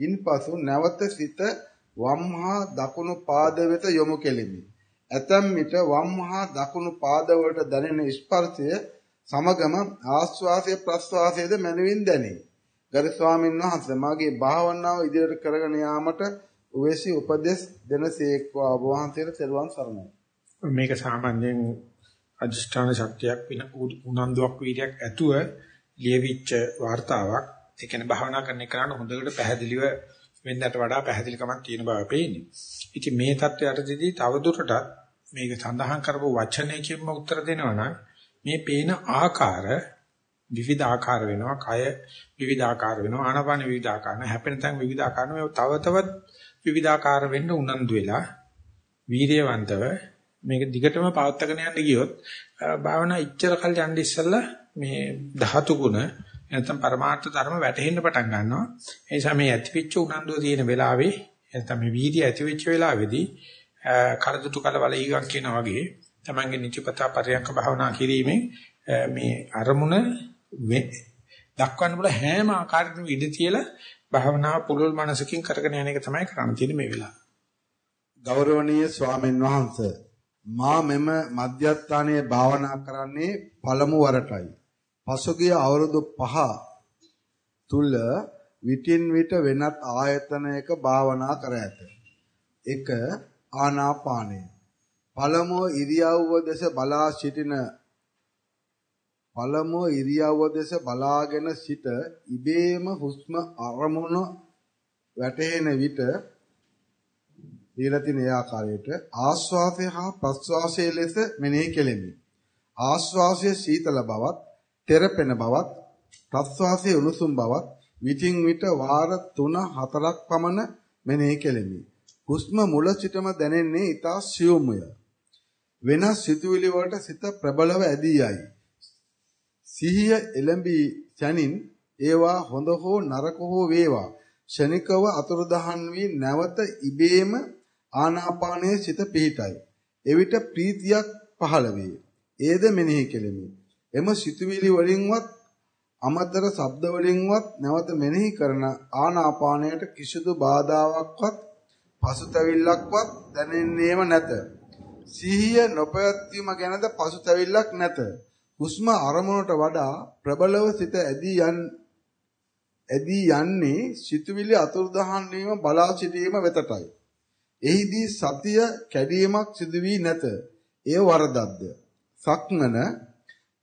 ඉන්පසු නැවත සිත වම් හා දකුණු පාද වෙත යොමු කෙලිමි. ඇතැම් විට වම් හා දකුණු පාද වලට දැනෙන ස්පර්ශය සමගම ආස්වාසය ප්‍රස්වාසයද මනවින් දැනේ. ගරු ස්වාමීන් වහන්සේ මාගේ භාවනාව ඉදිරියට කරගෙන යාමට උවේසි උපදෙස් දෙනසේක්වා ඔබ වහන්සේට සර්වන් සරණයි. මේක සාමාන්‍යයෙන් අධිෂ්ඨාන ශක්තියක් වෙන උනන්දුවක් වීර්යයක් ඇතුව ලියවිච්ච වார்த்தාවක් ඒ කියන්නේ භාවනා කරන එකට හොඳට පැහැදිලිව වෙන්නට වඩා පැහැදිලිකමක් තියෙන බව පේන්නේ. ඉතින් මේ தත්ත්වයට දෙදී තවදුරටත් මේක සඳහන් කරපු වචනයකින්ම උත්තර දෙනවා නම් මේ පේන ආකාර විවිධ ආකාර වෙනවා කය විවිධ ආකාර වෙනවා ආනපාන විවිධ ආකාර හැපෙන තැන් විවිධ ආකාර මේ තව තවත් විවිධාකාර වෙන්න උනන්දු වෙලා වීරියවන්තව මේක දිගටම පවත්වාගෙන යන්න ගියොත් භාවනා ඉච්ඡර කල් යන්න ඉස්සෙල්ලා මේ ධාතු ගුණ නැත්නම් පරමාර්ථ ධර්ම වැටහෙන්න පටන් ගන්නවා. ඒ නිසා මේ ඇතිවිච්ච උනන්දුව තියෙන වෙලාවේ නැත්නම් මේ වීර්ය ඇතිවෙච්ච වෙලාවේදී කරදුතු කලවල ඊගක් කියනා වගේ තමන්ගේ නිතිපතා පරියන්ක භාවනා කිරීමෙන් මේ අරමුණ දක්වන්න බල හැම ආකාරයකම ඉඳ තියලා භාවනාව පුළුල් මනසකින් කරගෙන යන එක තමයි කරන්න තියෙන්නේ මේ වෙලාව. ගෞරවනීය ස්වාමීන් වහන්ස මා මෙම මධ්‍යස්ථානයේ භාවනා කරන්නේ පළමු වරටයි. පසුගිය අවුරුදු 5 තුල විටින් විට වෙනත් ආයතනයක භාවනා කර ඇත. එක ආනාපානය. පළමුව ඉරියව්ව දෙස බලා සිටින පළමුව ඉරියව්ව දෙස බලාගෙන සිට ඉබේම හුස්ම අරමුණ වැටෙන විට දීලා තියෙන ආකාරයට ආස්වාසය හා ප්‍රස්වාසය ලෙස මෙනෙහි කෙලෙමි. ආස්වාසය සීතල බවත්, තෙරපෙන බවත්, ප්‍රස්වාසය උණුසුම් බවත් විටින් විට වාර 3-4ක් පමණ මෙනෙහි කෙලෙමි. හුස්ම මුල සිටම දැනෙන්නේ ඊතා සියුම්ය. වෙනස් සිතුවිලි වලට සිත ප්‍රබලව ඇදී යයි. සිහිය එළඹී සැනින් ඒවා හොඳ හෝ නරක හෝ වේවා ෂණිකව අතුරුදහන් වී නැවත ඉබේම ආනාපානයේ සිත පිහිටයි. එවිට ප්‍රීතියක් පහළ වේ. ඒද මෙනෙහි කෙලෙමි. එම සිතුවිලි වලින්වත් අමතර ශබ්ද වලින්වත් නැවත මෙනෙහි කරන ආනාපානයට කිසිදු බාධාවක්වත් පසුතැවිල්ලක්වත් දැනෙන්නේම නැත. සිහිය නොපැවැත්වීම ගැනද පසුතැවිල්ලක් නැත. හුස්ම අරමුණට වඩා ප්‍රබලව සිත ඇදී යන් ඇදී යන්නේ සිතුවිලි අතුරුදහන් වීම බලා සිටීම වෙතටයි. එහිදී සතිය කැඩීමක් සිදු වී නැත. එය වරදක්ද? සක්මන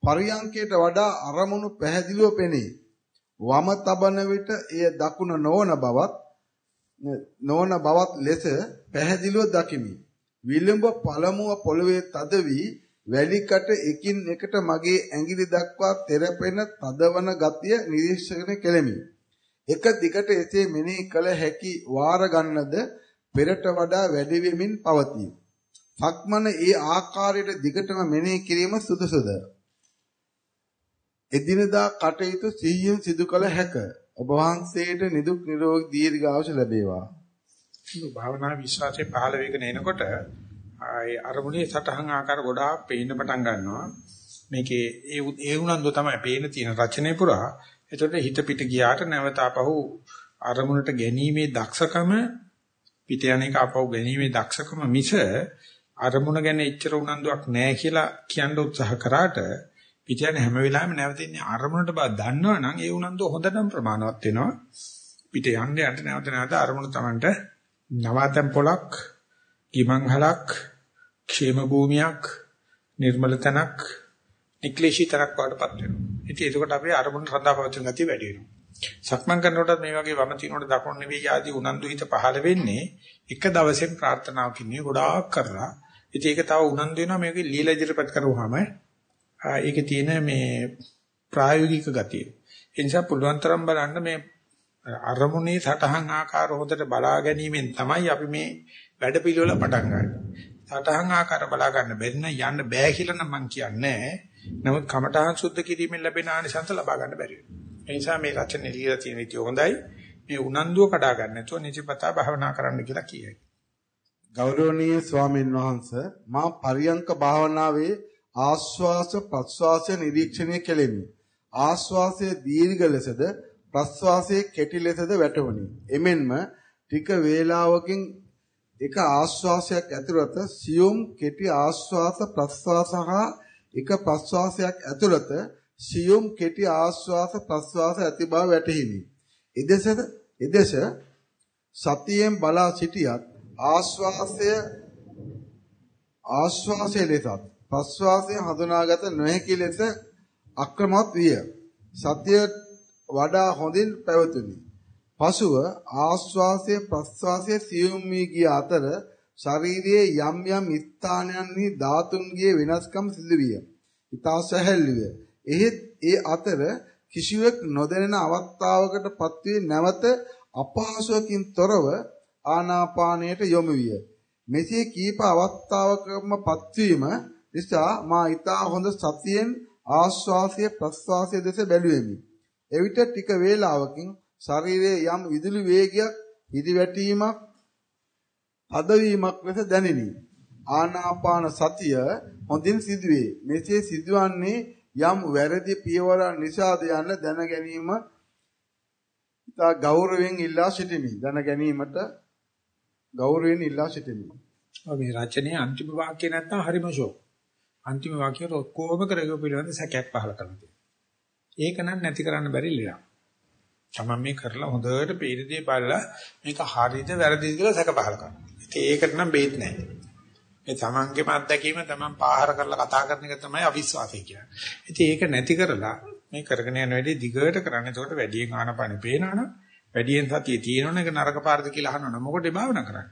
පරියංකයට වඩා අරමුණු පැහැදිලිව පෙනේ. වම තබන විට එය දකුණ නොවන බවත් නොවන බවත් ලෙස පැහැදිලිව දකිමි. විලම්භ පළමුව පොළවේ තද වී වැලිකට එකින් එකට මගේ ඇඟිලි දක්වා තෙරපෙන තදවන ගතිය නිරීක්ෂණය කෙලෙමි. එක දිගට එසේ මෙනෙහි කළ හැකි වාර ගන්නද පෙරට වඩා වැඩි වෙමින් පවතී. සක්මන ඒ ආකාරයට දිගටම මෙනෙහි කිරීම සුදුසුද? එදිනදා කටයුතු සිහියෙන් සිදු කළ හැක. ඔබ වහන්සේට නිදුක් නිරෝගී දීර්ඝායුෂ ලැබේවා. භාවනා විශ්වාසයේ පහළ වෙගෙන එනකොට ඒ අරමුණේ සටහන් ආකාර ගොඩාක් පේන්න පටන් ගන්නවා. මේකේ ඒ ඒ උනන්දු තමයි පේන තියෙන රචනයේ පුරා. ඒතකොට හිත පිට ගියාට නැවත ආපහු අරමුණට ගැනීමේ දක්ෂකම පිට යන එක අපව ගැනීමේ දක්ෂකම මිස අරමුණ ගැන එච්චර උනන්දුවක් නැහැ කියලා කියන්න උත්සාහ කරාට පිට යන හැම වෙලාවෙම නැවතින්නේ අරමුණට බව දන්නවනම් ඒ උනන්දුව හොඳටම ප්‍රමාණවත් වෙනවා පිට යන්න යන්න නැවත නැවත අරමුණ Tamanට නවාතම් පොලක් ගිමංහලක් ക്ഷേම භූමියක් නිර්මල තනක් නික්ලේශී තරක් වඩපත් වෙනවා ඉතින් ඒකට අපි අරමුණ රඳාපවතින ගතිය වැඩි වෙනවා සක්මන් කරනකොට මේ වගේ වම තිනකොට දකුණු නෙවෙයි ආදී උනන්දු හිත පහළ වෙන්නේ එක දවසෙන් ප්‍රාර්ථනාවකින් නේ ගොඩාක් කරලා. ඉතින් ඒක තව උනන්දු වෙනවා මේක ලීලා ඉදිරිපත් කරුවාම ඒකේ තියෙන මේ ප්‍රායෝගික ගතිය. ඒ නිසා පුළුවන් තරම් බලන්න මේ අරමුණේ සටහන් ආකාර හොඳට බලා ගැනීමෙන් තමයි අපි මේ වැඩ පිළිවෙල පටන් ගන්න. සටහන් ආකාර බලා ගන්න බැරි නම් යන්න බෑ කියලා නම් මම කියන්නේ නමුත් කමඨහං සුද්ධ කිරීමෙන් ලැබෙන ආනිසංස ලබා ගන්න බැරි වෙනවා. ඒ නිසා මේ රචනෙ ලියලා තියෙන විදිය හොඳයි. මේ උනන්දුව කඩා ගන්න නැතුව නිජපතා භාවනා කරන්න කියලා කියයි. ගෞරවනීය ස්වාමීන් වහන්ස මා පරියංක භාවනාවේ ආස්වාස ප්‍රස්වාසය නිරීක්ෂණය කෙලෙමි. ආස්වාසයේ දීර්ඝ ලෙසද ප්‍රස්වාසයේ කෙටි ලෙසද වැටහුණි. එමෙන්ම ටික වේලාවකින් එක ආස්වාසයක් ඇතුළත සියුම් කෙටි ආස්වාස ප්‍රස්වාස හා එක ප්‍රස්වාසයක් ඇතුළත සියුම් කෙටි ආස්වාස ප්‍රස්වාස ඇති බව වැටහිනි. එදෙස එදෙස සතියෙන් බලා සිටියත් ආස්වාසය ආස්වාසයේ ලෙසත් ප්‍රස්වාසය හඳුනාගත නොහැකි ලෙස අක්‍රමවත් විය. සතිය වඩා හොඳින් පැවතුනි. පසුව ආස්වාසය ප්‍රස්වාසය සියුම් වී ගිය අතර ශරීරයේ යම් යම් ස්ථානයන්හි ධාතුන්ගේ වෙනස්කම් සිදුවිය. ඊතා සැහැල්ලුවේ එහෙත් ඒ අතර කිසිවෙක් නොදැනෙන අවස්ථාවකට පත්වී නැවත අපහසුවකින් තොරව ආනාපානයට යොමු විය. මෙසේ කීප අවස්ථාවකම පත්වීම නිසා මා ඊතා හොඳ සතියෙන් ආශ්වාසය ප්‍රශ්වාසය දෙස බැලුවෙමි. එවිට ටික වේලාවකින් ශරීරයේ යම් විදුලි වේගයක් හිදිවැටීමක් පදවීමක් ලෙස දැනිනි. ආනාපාන සතිය හොඳින් සිදුවේ. මෙසේ සිදුවන්නේ යම් වැරදි පියවරක් නිසාද යන්න දැන ගැනීම ඉතා ගෞරවයෙන් ඉල්ලා සිටිමි. දැන ගැනීමට ගෞරවයෙන් ඉල්ලා සිටිමි. ඔය මේ රචනයේ අන්තිම වාක්‍ය නැත්තම් හරිම ෂෝක්. අන්තිම වාක්‍යය ඔක්කොම කරගෙන පිළිවෙල සැකයක් පහල කරනවා. ඒක නම් නැති කරන්න බැරි ලීලා. තමන් මේ කරලා හොඳට පීරිදී බලලා මේක හරියද වැරදිද කියලා සැක පහල කරනවා. ඉතින් ඒකට නම් බේත් නැහැ. මේ තමන්ගේම අත්දැකීම තමන් පාහර කරලා කතා කරන එක තමයි අවිශ්වාසය කියන්නේ. ඉතින් ඒක නැති කරලා මේ කරගෙන යන වැඩේ දිගට කරන්න. එතකොට වැඩියෙන් ආනපනෙ පේනවනම් වැඩියෙන් සතිය තියෙනවනම් ඒක නරක පාරද කියලා අහනවනම් මොකටද භාවනා කරන්නේ?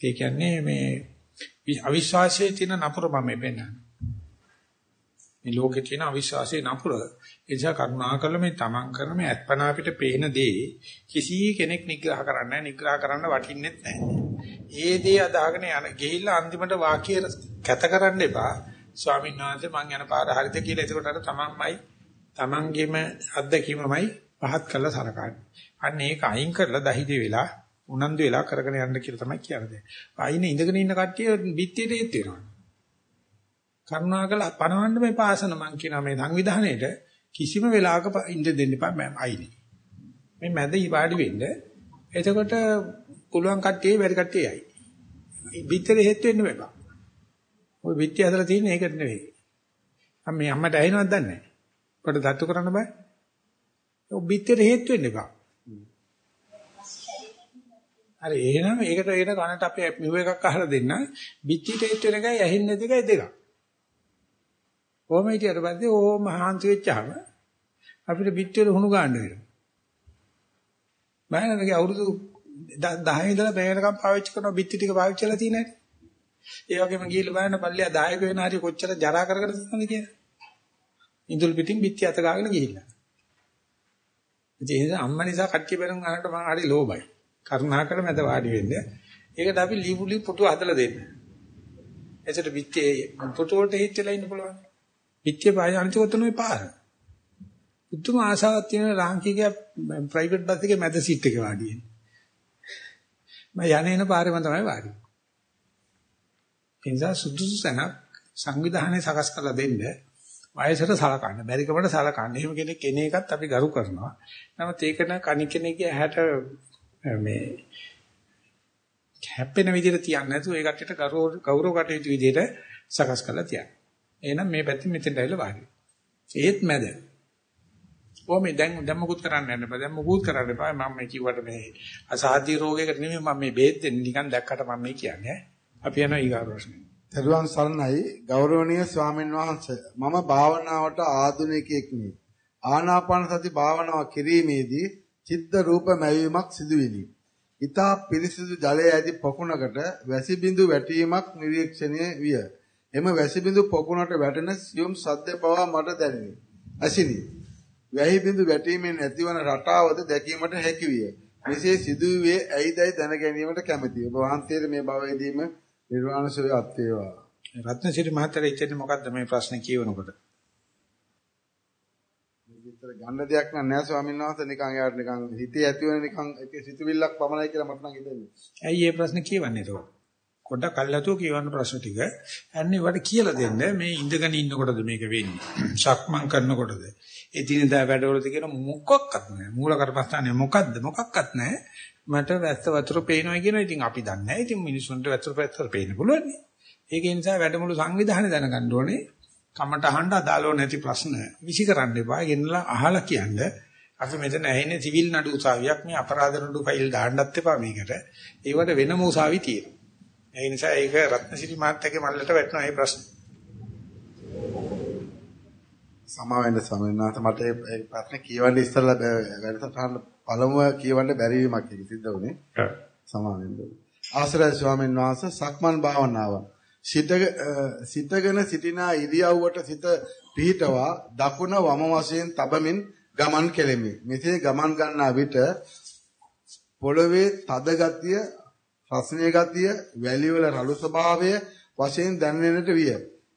ඒ කියන්නේ මේ අවිශ්වාසයේ තියෙන නපුර මම පෙන්නන්නේ. මේ ලෝකේ තියෙන අවිශ්වාසයේ නපුර ඒ නිසා කරුණාකරලා මේ තමන් කරන මේ අත්පනා අපිට පේන දේ කිසි කෙනෙක් නිග්‍රහ කරන්නේ නැහැ නිග්‍රහ කරන්න වටින්නේ නැහැ. ඒ දේ අදාගෙන යන ගිහිල්ලා අන්තිමට වාක්‍ය කැත කරන්න එපා. ස්වාමීන් වහන්සේ මං යන පාර හරිද කියලා එතකොට අර තමන්මයි තමන්ගේම අත්දැකීමමයි පහත් කරලා සලකන්නේ. අන්න ඒක අයින් කරලා දහිදේ වෙලා උනන්දු වෙලා කරගෙන යන්න කියලා තමයි කියන්නේ. අයිනේ ඉඳගෙන ඉන්න කට්ටිය පිටියට ඒත් වෙනවා. කරුණාකර පණවන්න මේ පාසන මං කියනවා මේ සංවිධානයේට කිසිම වෙලාවක ඉඳ දෙන්න එපා මම අයිනේ. මේ මැද ඊවාඩි වෙන්න. එතකොට පුළුවන් කට්ටියයි බැරි කට්ටියයි. බිත්තර හේතු වෙන්න බෑ. ওই බිත්ති හදලා තියෙන ඒකට නෙවෙයි. මම මේ අම්මට ඇහෙනවද දන්නේ නැහැ. කොට දත්තු කරන්න බෑ. ඔය බිත්තර හේතු වෙන්න එපා. හරි එහෙනම් ඒකට ඒකට කනට අපි මිහුව එකක් අහලා දෙන්න. බිත්තිට හේතු වෙන එකයි ඇහෙන්නේ නැති එකයි දෙකක්. කොහොම හිටියට පස්සේ ඕම මහන්සි වෙච්චාම අපිට බිත්තිවල හුණු ගන්න වෙනවා. මම නේද අවුරුදු 10 ඉඳලා බෑනකම් පාවිච්චි කරන බිත්ති ටික පාවිච්චි කරලා තියෙන හැටි. ඒ වගේම ගිහලා බලන්න පල්ලිය 10ක වෙන හරිය කොච්චර ජරා කරගෙන තියෙනවද කියලා. ඉඳුල් පිටින් බිත්ති අත ගාගෙන ගිහිල්ලා. ඒ නිසා අම්මා නිසා කට්ටිය බැලුම් අහනට මම හරි ලෝභයි. කරුණාකර මැද වාඩි වෙන්න. ඒකට අපි ලීපුලි පුටු හදලා දෙන්න. එතකොට බිත්තියේ පුටු වලට හිටලා ඉන්න පුළුවන්. බිත්තිය පාය අනිතිකොතන ඔය පාර. උතුම් ආසාවක් තියෙන ලාංකිකයා ප්‍රයිවට් බස් එකේ මැද සීට් එකේ වාඩි වෙන්නේ. මම යන්නේ එන පාරේම තමයි වාඩි. ඒ නිසා සුදුසු සැනක් සංවිධානයේ සකස් කරලා දෙන්න. වයසට සලකන්න, බැරිකමට සලකන්න. එහෙම කෙනෙක් එන එකත් අපි ගරු කරනවා. නමුත් ඒකන කණි කෙනෙක්ගේ ඇහැට මේ හැප්පෙන විදිහට තියන්නේ නැතුව ඒ කට්ටියට ගෞරව ගෞරව කටයුතු විදිහට සකස් කරලා තියන්න. එහෙනම් මේ පැත්තෙන් මෙතෙන්ට ඇවිල්ලා වාඩි. ඒත් මැද. ඔය මේ දැන් දැන් මොකුත් කරන්න යන්න බෑ. දැන් මොකුත් කරන්න බෑ. මම මේ කිව්වට මේ අසාධ්‍ය රෝගයකට නෙමෙයි මම මේ බේත් දෙන්නේ. නිකන් දැක්කට මම මේ කියන්නේ. අපි යනවා ඊගා ප්‍රශ්නේ. තෙරුවන් සරණයි ගෞරවනීය ස්වාමීන් වහන්සේ. මම භාවනාවට ආධුනිකයෙක් නෙමෙයි. ආනාපාන සති භාවනාව කිරීමේදී චිත්ත රූප මැවීමක් සිදුවිනි. ඊතා පිරිසිදු ජලය ඇති පොකුණකට වැසි බිඳු වැටීමක් නිරීක්ෂණය විය. එම වැසි බිඳු පොකුණට වැටෙන සියුම් සද්ද පවා මට දැනිනි. අසිනි. වැහි බිඳු වැටීමෙන් ඇතිවන රටාවද දැකීමට හැකි විය. මෙසේ සිදුවේ ඇයිදයි දැන ගැනීමට කැමැතියි. ඔබ වහන්සේට මේ භවයේදීම නිර්වාණ සුවය අත් වේවා. රත්නසිරි මහත්තයා ඉච්චෙන්නේ මොකද්ද මේ ප්‍රශ්නේ කියවනකොට? විතර ගන්න දෙයක් නෑ ස්වාමීන් වහන්සේ නිකන් යාට නිකන් හිතේ ඇති වෙන නිකන් එක සිතුවිල්ලක් පමණයි කියලා මට නම් හිතෙන්නේ. ඇයි මේ ප්‍රශ්නේ කියවන්නේ ඒක? පොඩ්ඩක් අල්ලතුව කියවන්න ප්‍රශ්න ටික. අන්නේ වට කියලා දෙන්න මේ ඉඳගෙන ඉන්නකොටද මේක වෙන්නේ. සක්මන් කරනකොටද. එදිනදා වැඩවලද කියන මොකක්වත් නැහැ. මූල කරපස්ථානේ මොකද්ද මොකක්වත් නැහැ. මට වැස්ස වතුර පේනවා කියන ඉතින් අපි දන්නේ නැහැ. ඉතින් මිනිසුන්ට වතුර පැත්තට පේන්න පුළුවන්. ඒක නිසා වැඩමුළු සංවිධානය දැනගන්න ඕනේ. කමට අහන්න අදාළව නැති ප්‍රශ්න විසි කරන්න එපා. ගෙනලා අහලා කියන්න. අපි මෙතන ඇහෙන්නේ සිවිල් නඩු උසාවියක් මේ අපරාධ නඩු ෆයිල් දාන්නත් එපා මේකට. ඒවට වෙනම උසාවි තියෙනවා. ඒ නිසා ඒක රත්නසිරි මාත්‍යාගේ මල්ලට වැටෙනවා මේ ප්‍රශ්නේ. සමාවෙන්න සමෙන්නාත මට ඒ ප්‍රශ්නේ කියවන්න ඉස්සෙල්ලා වැඩසටහන පළමුව කියවන්න බැරි වීමක් ඒක සිද්ධ වුණේ. ඔව්. සමාවෙන්න. ආශ්‍රය ස්වාමීන් වහන්සේ සක්මන් භාවනාව. සිතගෙන සිටින ඉරියව්වට සිත පිහිටවා දකුණ වම වශයෙන් තබමින් ගමන් කෙලෙමි. මෙසේ ගමන් ගන්නා විට පොළවේ තද ගතිය රසණීය ගතිය, වැලි වල රළු ස්වභාවය වශයෙන් දැනෙන්නට විය.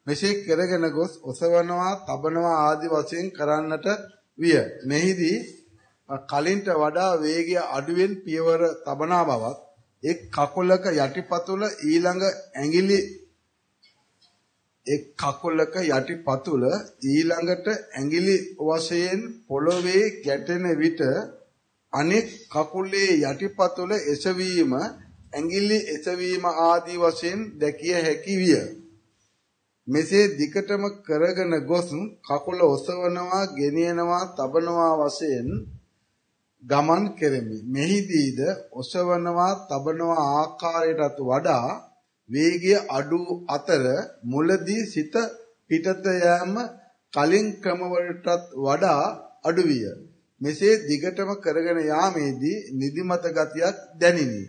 මෙසේ කරගෙන ගොස් ඔසවනවා, තබනවා ආදී වශයෙන් කරන්නට විය. මෙහිදී කලින්ට වඩා වේගය අඩුවෙන් පියවර තබනා බවත් එක් කකුලක යටිපතුල ඊළඟ ඇඟිලි එක් කකුලක යටිපතුල ඊළඟට ඇඟිලි වශයෙන් පොළවේ ගැටෙන විට අනෙක් කකුලේ යටිපතුල එසවීම ඇඟිලි එසවීම ආදී වශයෙන් දැකිය හැකි විය. මෙසේ දිකටම කරගෙන ගොස් කකුල ඔසවනවා, ගෙනියනවා, තබනවා වශයෙන් ගමන් කෙරෙමි. මෙහිදීද ඔසවනවා, තබනවා ආකාරයටත් වඩා වේගය අඩු අතර මුලදී සිත පිටත යෑම කලින් ක්‍රමවලටත් වඩා අඩු විය. මෙසේ දිගටම කරගෙන යාමේදී නිදිමත ගතියක් දැනිනි.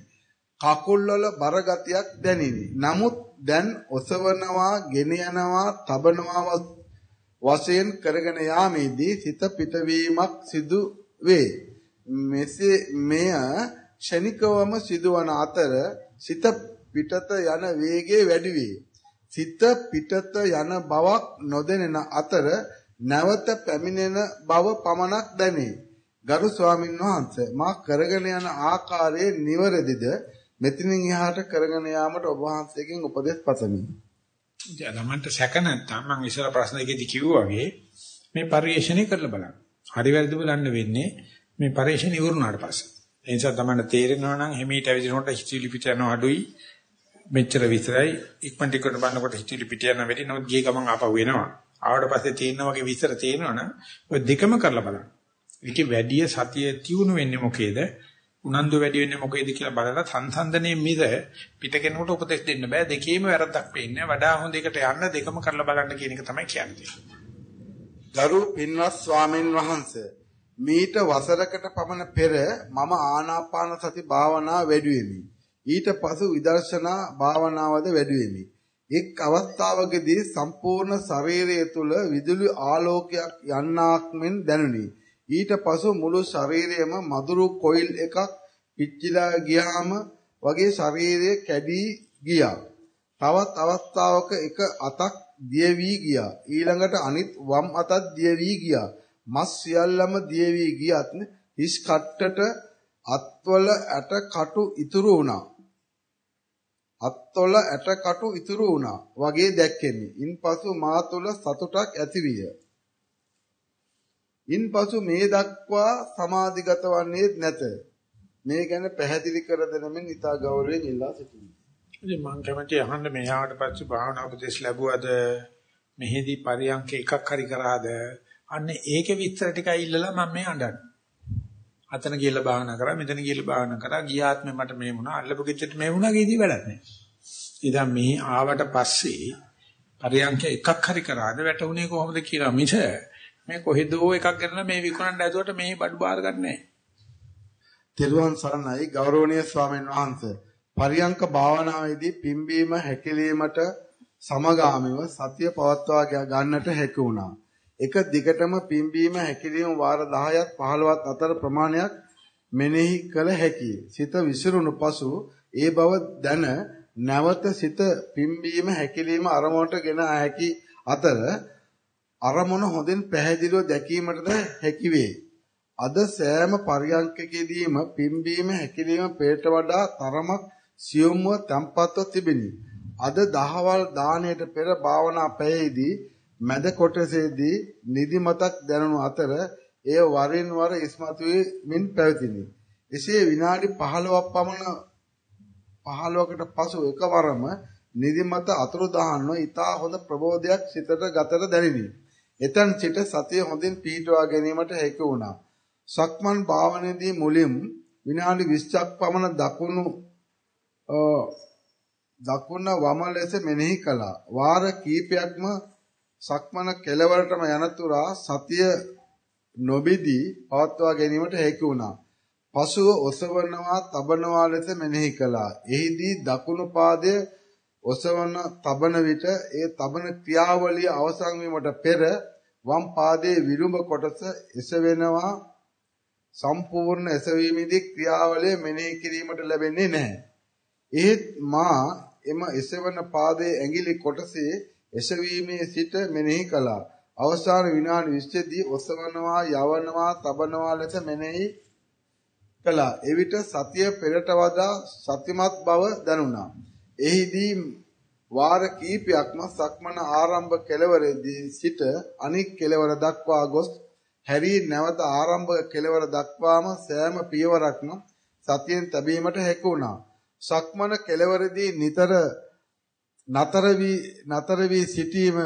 කකුල් වල බර ගතියක් දැනිනි. නමුත් දැන් ඔසවනවා, ගෙන යනවා, තබනවා වශයෙන් කරගෙන යාමේදී සිත පිටවීමක් සිදු වේ. මෙසේ මෙය ෂණිකවම සිදුවන අතර සිත පිටත යන වේගය වැඩි වේ. සිත පිටත යන බවක් නොදැනෙන අතර නැවත පැමිණෙන බව පමණක් දැනේ. ගරු ස්වාමින් වහන්සේ මා කරගෙන යන ආකාරයේ නිවැරදිද මෙතනින් එහාට කරගෙන යාමට ඔබ වහන්සේගෙන් උපදෙස් පතමි. ජනමන්ට සැක නැත්තම් මම ඉස්සර ප්‍රශ්න දෙකේදී කිව්වා වගේ මේ පරිශ්‍රණය කරලා බලන්න. හරි වැරදි බලන්න වෙන්නේ මේ පරිශ්‍රණ ඉවරුනාට පස්සේ. ඒ නිසා තමයි තේරෙනවා නම් හිමීට ඇවිදිනකොට හිතවිලි පිට යන අඩුයි මෙච්චර විතරයි ඉක්මනට ඉක්මනට බලනකොට හිතවිලි පිට යන වැඩි නමුත් ගිය ගමන් ආපහු වෙනවා. ආවට පස්සේ තියෙන වගේ විස්තර තේරෙනවා නම් ඔය දෙකම කරලා බලන්න. ඒකේ වැඩි සතිය තියුණු වෙන්නේ මොකේද? උනන්දු වැඩි වෙන්නේ මොකේද කියලා බලලා සංසන්දනයේ මිද පිටකෙනෙකුට උපදෙස් දෙන්න බෑ දෙකේම වැරද්දක් පේන්නේ වඩා හොඳ එකට යන්න දෙකම කරලා බලන්න කියන එක තමයි කියන්නේ. ගරු පින්වත් ස්වාමීන් වහන්සේ මීට වසරකට පමණ පෙර මම ආනාපාන සති භාවනාව වැඩි ඊට පසු විදර්ශනා භාවනාවද වැඩි එක් අවස්ථාවකදී සම්පූර්ණ ශරීරය තුල විදුලි ආලෝකයක් යන්නාක් මෙන් දැනුනි. ඊට පසු මුළු ශරීරයම මදුරු කොයිල් එකක් පිච්චිලා ගියාම වගේ ශරීරය කැඩී ගියා. තවත් අවස්ථාවක එක අතක් දිය වී ගියා. ඊළඟට අනිත් වම් අතක් දිය වී ගියා. මස් සියල්ලම දිය වී ගියත් හිස් කට්ටට අත්වල ඇට කටු ඉතුරු වුණා. අත්වල ඇටකටු ඉතුරු වුණා වගේ දැක්කෙමි. ඉන්පසු මා තුළ සතුටක් ඇතිවිය. ඉන්පසු මේ දක්වා සමාධිගත වන්නේ නැත. මේ ගැන පැහැදිලි කර දෙනමින් ඉතා ගෞරවයෙන් ඉල්ලා සිටිනවා. ඉතින් මම කැමති අහන්න මෙහාට පස්සේ භාවනා උපදේශ ලැබුවද මෙහිදී පරියන්ක එකක් හරි කරාද අන්න ඒකේ විස්තර ටිකයි ඉල්ලලා මම මේ අඬන්නේ. අතන කියලා භාවනා කරා මෙතන කියලා භාවනා කරා ගිය ආත්මේ මට මේ වුණා අල්ලපු ගෙච්චට මේ වුණා කීදී වැඩක් නැහැ. ඉතින් මේ ආවට පස්සේ පරියන්ක එකක් හරි කරාද වැටුනේ කොහොමද කියලා මිස මේ කොහෙදෝ එකක් ගන්න මේ විකුණන්න ඇතුවට මේ බඩු බාර ගන්න නැහැ. තෙරුවන් සරණයි ගෞරවනීය ස්වාමීන් වහන්සේ. පරියංක භාවනාවේදී පිම්බීම හැකිලීමට සමගාමීව සතිය පවත්වා ගන්නට හැකි වුණා. එක දිගටම පිම්බීම හැකිලීම වාර 10ක් 15ක් අතර ප්‍රමාණයක් මෙනෙහි කළ හැකියි. සිත විසිරුණු පසු ඒ බව දැන නැවත සිත පිම්බීම හැකිලීම අරමුණට ගෙන හැකි අතර අරමුණ හොඳින් පැහැදිලිව දැකීමටද හැකි වේ. අද සෑම පරියන්කකදීම පිම්බීම හැකිලීම පේට වඩා තරමක් සියුම්ව තම්පත්ව තිබිනි. අද දහවල් දාණයට පෙර භාවනා පැයේදී මැද කොටසේදී නිදිමතක් දැනුණු අතර එය වරින් වර ඉස්මතු වෙමින් පැවතිනි. එසේ විනාඩි 15ක් පමණ 15කට පසු එකවරම නිදිමත අතුරුදහන්ව ඊතා හොඳ ප්‍රබෝධයක් සිතට ගතට දැනිනි. එතෙන් සිට සතිය හොඳින් පිහිටවා ගැනීමට හැකි වුණා. සක්මන් භාවනාවේදී මුලින් විනාඩි 20ක් පමණ දකුණු දකුණ වම ලෙස මෙනෙහි කළා. වාර කීපයක්ම සක්මන කෙලවරටම යනතුරා සතිය නොබිදී පවත්වා ගැනීමට හැකි වුණා. පසුව ඔසවනවා, තබනවා ලෙස මෙනෙහි කළා. එහිදී දකුණු පාදය ඔසවන තබන විට ඒ තබන ක්‍රියාවලිය අවසන් වීමට පෙර වම් පාදයේ විරුඹ කොටස එසවෙනවා සම්පූර්ණ එසවීමේදී ක්‍රියාවලිය මෙනෙහි කිරීමට ලැබෙන්නේ නැහැ. එහෙත් මා එම එසවන පාදයේ ඇඟිලි කොටසේ එසවීමේ සිට මෙනෙහි කළා. අවසාන විනාඩි 20 දී ඔසවනවා, යවනවා, තබනවා ලෙස මෙනෙහි කළා. එවිට සතිය පෙරට වඩා සතිමත් බව දැනුණා. එහිදී වාර කීපයක්ම සක්මන ආරම්භ කෙලවරදී සිට අනික් කෙලවර දක්වා ගොස් හැරී නැවත ආරම්භ කෙලවර දක්වාම සෑම පියවරක්ම සතියෙන් තැබීමට හැකි වුණා. සක්මන කෙලවරදී නිතර නතර වී නතර වී සිටීම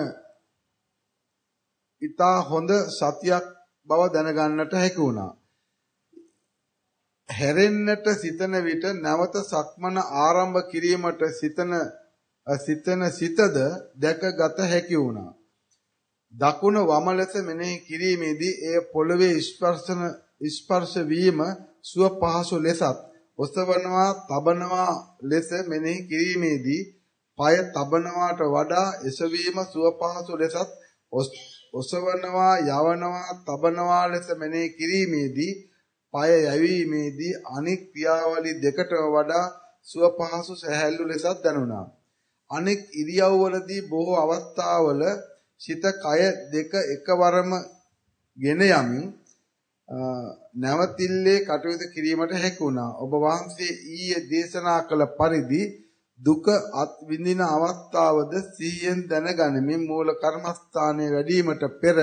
ඊතා හොඳ සතියක් බව දැනගන්නට හැකි වුණා. හැරෙන්නට සිතන විට නැවත සක්මන ආරම්භ කිරීමට සිතන සිතන සිතද දැකගත හැකි වුණා. දකුණ වම ලෙස මෙනෙහි කිරීමේදී එය පොළවේ ස්පර්ශන ස්පර්ශ වීම සුව පහසු ලෙසත් ඔසවනවා තබනවා ලෙස මෙනෙහි කිරීමේදී পায় තබනවාට වඩා එසවීම සුව පහසු ලෙසත් ඔසවනවා යවනවා තබනවා ලෙස මෙනෙහි කිරීමේදී পায় යැවීමේදී අනික් ක්‍රියාවලි දෙකට වඩා සුව පහසු සැහැල්ලු ලෙසත් දැනුණා. අනෙක් ඉරියව්වලදී බොහෝ අවස්ථාවල සිත කය දෙක එකවරම ගෙන යමින් නැවතිල්ලේ කටයුතු කිරීමට හැකි වුණා. ඔබ වහන්සේ ඊයේ දේශනා කළ පරිදි දුක අත් විඳින අවස්ථාවද සිහියෙන් දැනගනිමින් මූල කර්මස්ථානයේ වැඩිවීමට පෙර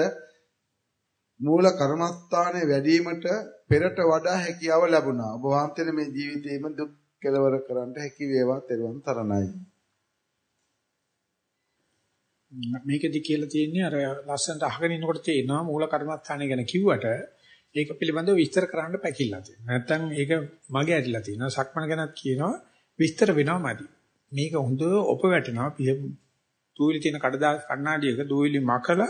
මූල කර්මස්ථානයේ වැඩිවීමට පෙරට වඩා හැකියාව ලැබුණා. ඔබ වහන්සේට මේ ජීවිතේම දුක් කෙලවර කරන්න හැකි වේවා තෙරුවන් තරණයි. මේකෙදි කියලා තියෙන්නේ අර ලස්සනට අහගෙන ඉන්නකොට තේනවා මූල කර්මස්ථානය ගැන කිව්වට ඒක පිළිබඳව විස්තර කරන්න පැකිලලා තියෙනවා. නැත්තම් ඒක මගේ ඇරිලා තියෙනවා. සක්මන ගැනත් කියනවා විස්තර වෙනවමදි. මේක හොඳ ඔප වැටෙනවා. දූවිලි තියෙන කඩදා කණ්ණාඩියක දූවිලි මකලා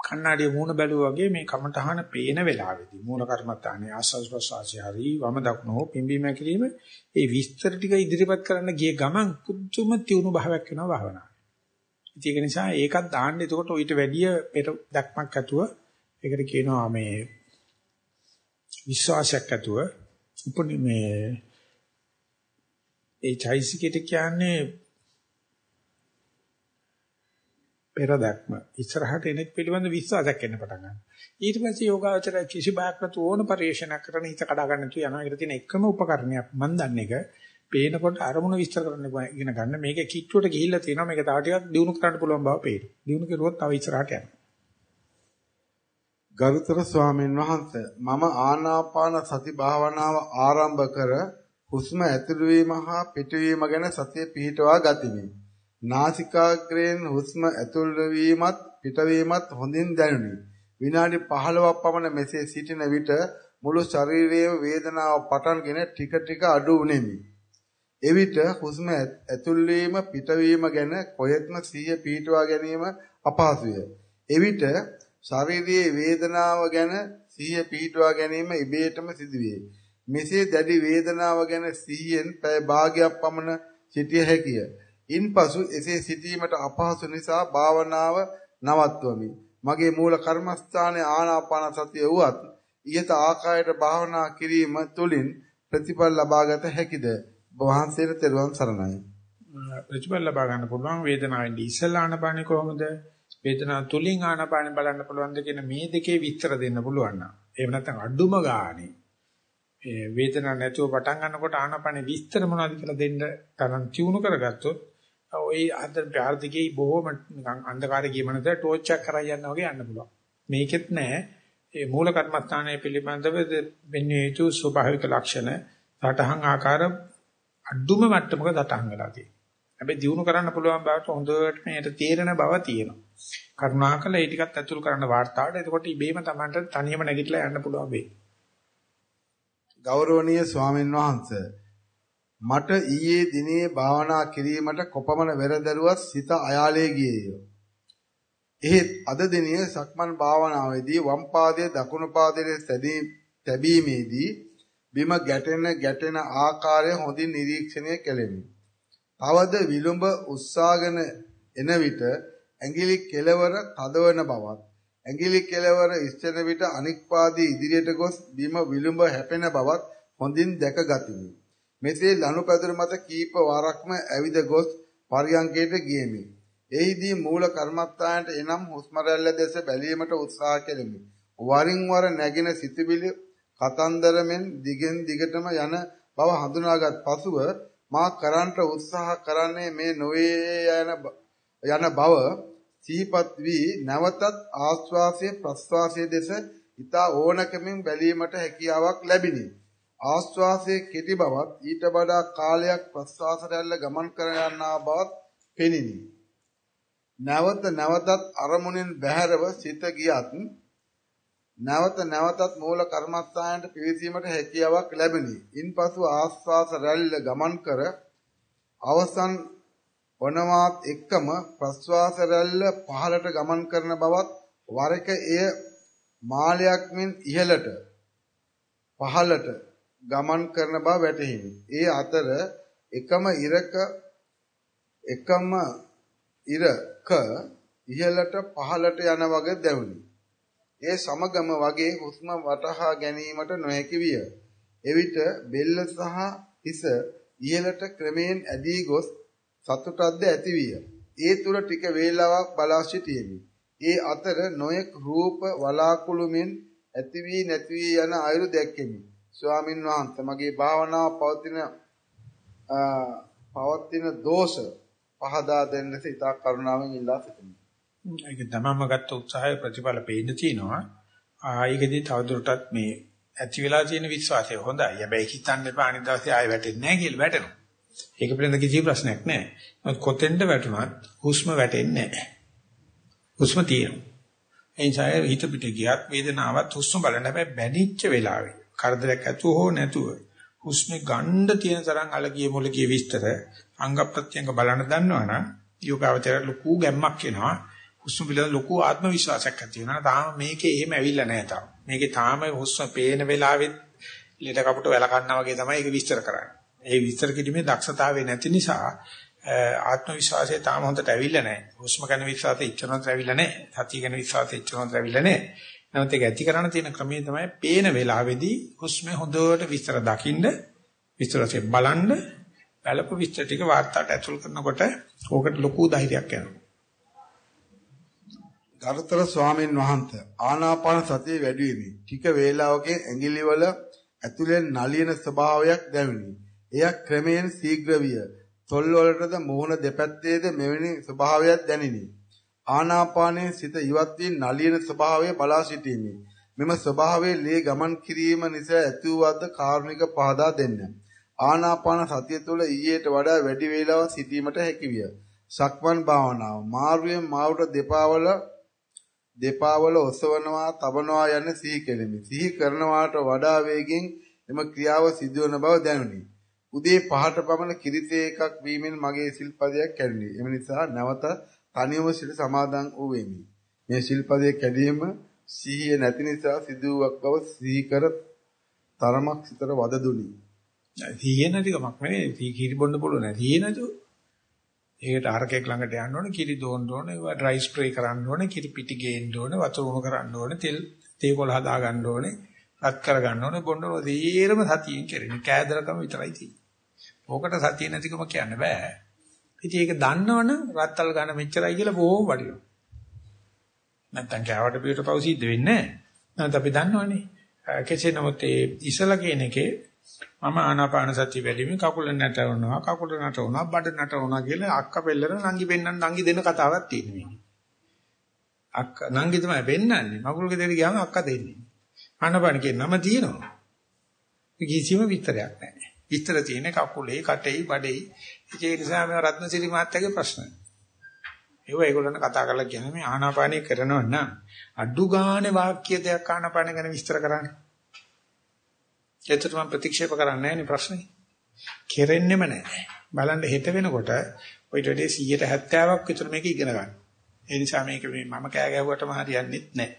කණ්ණාඩිය මූණ බැලුවා වගේ මේ කමටහන පේන වෙලාවේදී මූල කර්මත්තානේ ආස්වාස් ප්‍රසවාසී හරි වම දකුණෝ පිම්බීම කිරීම ඒ විස්තර ටික ඉදිරිපත් කරන්න ගිය ගමන් පුදුම තියුණු භාවයක් වෙනවා භාවනාවේ. ඒක නිසා ඒකත් දාන්න එතකොට ඊට වැඩිය පෙර දක්මක් ඇතුව ඒකට කියනවා මේ විශ්වාසයක් ඇතුව උපනි මේ ඒ චෛසිකයට කියන්නේ පෙර දැක්ම ඉස්සරහට එනෙක් පිළිබඳ විශ්වාසයක් එන්න පටන් ගන්නවා. ඊට පස්සේ යෝගාවචරය කිසි බයක් නැතු ඕන පරිශන කරන හිත කඩා ගන්න තු යනවා. ඒකට තියෙන එකම උපකරණයක් මම දන්නේ එක පේනකොට අරමුණ විස්තර කරන්න ඉගෙන ගන්න. මේක කිට්ටුවට ගිහිල්ලා තියෙනවා. මේක තව ටිකක් දියුණු කරන්න පුළුවන් බව පේනවා. දියුණු කරුවොත් තව ඉස්සරහට යනවා. ගරුතර ස්වාමීන් වහන්සේ මම ආනාපාන සති භාවනාව ආරම්භ කර හුස්ම ඇතුළු වීම හා පිටවීම ගැන සතිය පිහිටවා ගතිමි. නාසිකාග්‍රයෙන් හුස්ම ඇතුළු වීමත් පිටවීමත් හොඳින් දැනුනි. විනාඩි 15ක් පමණ මෙසේ සිටින විට මුළු ශරීරයේ වේදනාව පටන්ගෙන ටික ටික අඩු වුනේමි. එවිට හුස්ම ඇතුල් වීම පිටවීම ගැන කොහෙත්ම සිහිය පිහිටුවා ගැනීම අපහසුය. එවිට ශාරීරියේ වේදනාව ගැන සිහිය පිහිටුවා ගැනීම ඉබේටම සිදුවේ. මෙසේ දැඩි වේදනාව ගැන සිහියෙන් පැය භාගයක් පමණ සිටිය හැකිය. ඉන්පසු එසේ සිටීමට අපහසු නිසා භාවනාව නවත්වමි. මගේ මූල කර්මස්ථානයේ ආනාපාන සතිය වුවත් ඊට ආකාරයට භාවනා කිරීම තුළින් ප්‍රතිඵල ලබාගත හැකිද? වහන්සේට තෙරුවන් සරණයි. ප්‍රතිඵල ලබා ගන්න පුළුවන් වේදනාවෙන් ඉස්සලා ආනපානෙ කොහොමද? වේදනාව තුලින් ආනපානෙ බලන්න පුළුවන්ද කියන මේ දෙකේ විස්තර දෙන්න පුළුවන් නම්. එහෙම නැත්නම් අඩුම ගානේ ඒ වේදනාව නැතුව පටන් ගන්නකොට ආනපානෙ විස්තර මොනවද කියලා දෙන්න තරම් තියුණු කරගත්තොත් ওই අද ප්‍රාර්ථිකේ බොහොම නිකන් අන්ධකාරයේ ගිය මනස ටෝච් එක කරා යනවා වගේ යන්න පුළුවන්. මේකෙත් නෑ ඒ මූල කර්මස්ථානයේ පිළිබඳව වෙන්නේ යුතු ස්වභාවික ලක්ෂණ සටහන් ආකාර අඩුම මට්ටමක සටහන් වෙලා තියෙනවා. හැබැයි දිනු කරන්න පුළුවන් බවට හොඳට මේකට තේරෙන බව තියෙනවා. කරුණාකර ඒ ටිකත් ඇතුල් කරන්න වාර්තාවට. එතකොට ඉබේම Tamanට තනියම නැගිටලා යන්න පුළුවන් වෙයි. ගෞරවනීය ස්වාමීන් වහන්සේ මට ඊයේ දිනේ භාවනා කිරීමට කොපමණ වෙරදරුවත් සිත අයාලේ ගියේය. එහෙත් අද දිනේ සක්මන් භාවනාවේදී වම් පාදයේ දකුණු පාදයේ තැබීමේදී බිම ගැටෙන ගැටෙන ආකාරය හොඳින් නිරීක්ෂණය කෙලෙමි. තවද විලුඹ උස්සාගෙන එන විට ඇඟිලි කෙලවර තදවන බවත් ඇඟිලි කෙලවර ඉස්සෙන විට අනික් පාදයේ ඉදිරියට ගොස් බිම විලුඹ හැපෙන බවත් හොඳින් දැක ගතිමි. මෙසේ ලනුපැදුර මත කීප වාරක්ම ඇවිද ගොස් පරියංකයට ගියෙමි. එහිදී මූල කර්මත්තායන්ට එනම් හුස්ම රැල්ල දෙස බැලීමට උත්සාහ කෙලිමි. වරින් වර නැගෙන සිතුවිලි කතන්දරමෙන් දිගෙන් දිගටම යන බව හඳුනාගත් පසුව මා කරන්ට උත්සාහ කරන්නේ මේ නොවේ යන යන බව සීපත් වී නැවතත් ආස්වාසයේ ප්‍රස්වාසයේ දෙස ඊතා ඕනකමින් බැලීමට හැකියාවක් ලැබිනි. ආස්වාසයේ කෙටි බවත් ඊට වඩා කාලයක් ප්‍රස්වාස රැල්ල ගමන් කර යනා බවත් පෙනිනි. නැවත නැවතත් අරමුණෙන් බැහැරව සිත ගියත් නැවත නැවතත් මූල කර්මස්ථානයට පිවිසීමට හැකියාවක් ලැබිනි. ඉන්පසු ආස්වාස රැල්ල ගමන් කර අවසන් වනවාත් එක්කම ප්‍රස්වාස රැල්ල පහළට ගමන් කරන බවත් වර එක එය මාලයක් මෙන් ඉහළට පහළට ගමන් කරන බව වැටහිනි. ඒ අතර එකම ඉරක එකම ඉරක ඉහළට පහළට යන වගේ දැනුනි. ඒ සමගම වගේ හුස්ම වටහා ගැනීමට නොහැකි විය. එවිට බෙල්ල සහ හිස ඉහළට ක්‍රමයෙන් ඇදී ගොස් සතුටක්ද ඇති විය. ඒ තුර ටික වේලාවක් බලා සිටියෙමි. ඒ අතර නොයෙක් රූප වලාකුළු මෙන් ඇති වී නැති වී යන අයුරු දැක්කෙමි. ස්වාමින් වහන්සේ මගේ භාවනාව පවතින පවතින දෝෂ පහදා දෙන්න සිතා කරුණාවෙන් ඉල්ලා සිටිනවා. ඒක තමම ගත්ත උත්සාහය ප්‍රතිඵල පේන්න තියෙනවා. ආයෙකදී තවදුරටත් මේ ඇති වෙලා තියෙන විශ්වාසය හොඳයි. හැබැයි හිතන්න එපා අනිත් දවසේ ආයෙ වැටෙන්නේ නැහැ කියලා වැටෙනවා. ඒක පිළිබඳ කිසි ප්‍රශ්නයක් නැහැ. මොකද කොතෙන්ද වැටුණත් හුස්ම වැටෙන්නේ නැහැ. හුස්ම තියෙනවා. එනිසා හිත පිට ගියත් වේදනාවත් හුස්ම බලන්න හැබැයි බැඳිච්ච වෙලාවේ කරදරයක් ඇතුව හෝ නැතුව හුස්මේ ගණ්ඩ තියෙන තරම් අලගිය මොලගිය විස්තර අංග ප්‍රත්‍යංග බලන්න දන්නවනම් යෝගාවචරයට ලොකු ගැම්මක් එනවා. හුස්ම පිළිබඳ ලොකු ආත්ම විශ්වාසයක් ඇති වෙනවා. තාම මේකේ එහෙම ඇවිල්ලා නැහැ තාම. මේකේ තාම හුස්ම පේන වෙලාවෙත් ලෙඩ කපුට වැල කන්නා වගේ තමයි ඒක විස්තර කරන්නේ. ඒ විස්තර කිරීමේ දක්ෂතාවය නැති නිසා ආත්ම විශ්වාසය තාම හොඳට ඇවිල්ලා නැහැ. හුස්ම ගැන විශ්වාසය ඉච්චනොත් ඇවිල්ලා නැහැ. සතිය ගැන විශ්වාසය ඉච්චනොත් ඇවිල්ලා නැහැ. නමුත් ඒක ඇති කරන්න තියෙන ක්‍රමය තමයි පේන වෙලාවේදී හුස්ම හොඳට විස්තර දකින්න විස්තරයෙන් බලන්න බලපු විස්තර ටික වාර්තාවට ඇතුල් කරනකොට ඕකට ලොකු ධෛර්යයක් එනවා. ගරුතර ස්වාමීන් වහන්සේ ආනාපාන සතිය වැඩි වෙමි. ටික වේලාවකින් ඇඟිලි වල ඇතුලෙන් නලියන ස්වභාවයක් දැනුනි. එය ක්‍රමයෙන් ශීඝ්‍ර විය. තොල් වලටද මුහුණ දෙපැත්තේද මෙවැනි ස්වභාවයක් දැනිනි. ආනාපානයේ සිත ඉවත් වී නලියන ස්වභාවය බලා සිටීමේ මෙම ස්වභාවයේ ලේ ගමන් කිරීම නිසා ඇති වූවද්ද කාරුණික පහදා දෙන්න. ආනාපාන සතිය තුළ ඊට වඩා වැඩි වේලාවක් සිටීමට හැකිය. සක්මන් භාවනාව මාරුවෙන් මාරුට දෙපාවල දෙපාවල ඔසවනවා තබනවා යන සිහි කෙරෙමි. සිහි කරනවාට වඩා වේගෙන් එම ක්‍රියාව සිදුවන බව දැනුනි. උදේ පහට පමණ කිරිතේ එකක් වීමෙන් මගේ සිල්පදයක් කැඩුනි. එම නිසා නැවත තනියම සිට සමාදන් වූ වෙමි. මේ සිල්පදයේ කැඩීම සිහිය නැති නිසා සිදුවක් බව සිහි කර තරමක් සිතට වද දුනි. සිහිය නැතිකමක් නෙවෙයි. කිරි බොන්න පුළුවන් නෑ. සිහිය නැතුව. ඒකට අරකෙක් ළඟට යන්න ඕනේ, කිරි දෝන්න ඕනේ, ඒවා ඩ්‍රයි ස්ප්‍රේ කරන්න ඕනේ, කිරි පිටි ගේන්න ඕනේ, වතුර උණු කරන්න ඕනේ, තෙල් තේ කොළ හදා ගන්න ඕනේ, රත් කර ගන්න ඕනේ, බොන්න ඕනේ. තීරම සතියෙන් කෙරෙන්නේ. කෑදරකම විතරයි තියෙන්නේ. ඕකට සතිය නැතිකම කියන්න බෑ. ඉතින් ඒක දන්නවනම් රත්තල් ගන්න මෙච්චරයි කියලා බොහොම වටිනවා. නැත්තම් කෑවට පිට පව් සිද්ධ වෙන්නේ නැහැ. නැත්නම් අපි දන්නවනේ. කෙසේ නමුත් ඒ ඉසලා කියන එකේ මම ආනාපාන සතිය වැඩිමින් කකුල නැටවනවා කකුල නටවනවා බඩ නටවනවා කියලා අක්ක පෙල්ලන නංගි පෙන්නන්න නංගි දෙන කතාවක් තියෙනවා. අක්ක නංගි තමයි පෙන්නන්නේ. මකුල් ගෙදර ගියාම අක්ක දෙන්නේ. ආනාපාන කියන නම තියෙනවා. කිසිම විස්තරයක් නැහැ. විස්තර තියෙන්නේ කකුලේ, කටේ, බඩේ. ඒ නිසා මේ රත්නසිරි මාත්‍යාගේ ප්‍රශ්නයි. ඒව ඒගොල්ලන්ට කතා කරලා කියන්නේ මේ ආනාපානිය කරනවා නම් අඩු ගානේ වාක්‍ය දෙයක් ආනාපාන ගැන විස්තර කරන්නේ. ඒකට මම ප්‍රතික්ෂේප කරන්නේ නැහැ නේ ප්‍රශ්නේ. කෙරෙන්නෙම නැහැ. බලන්න හෙට වෙනකොට ඔයිට වැඩි 170ක් විතර මේක ඉගෙන ගන්න. ඒ නිසා මේක මේ මම කෑ ගැහුවටම හරියන්නේත් නැහැ.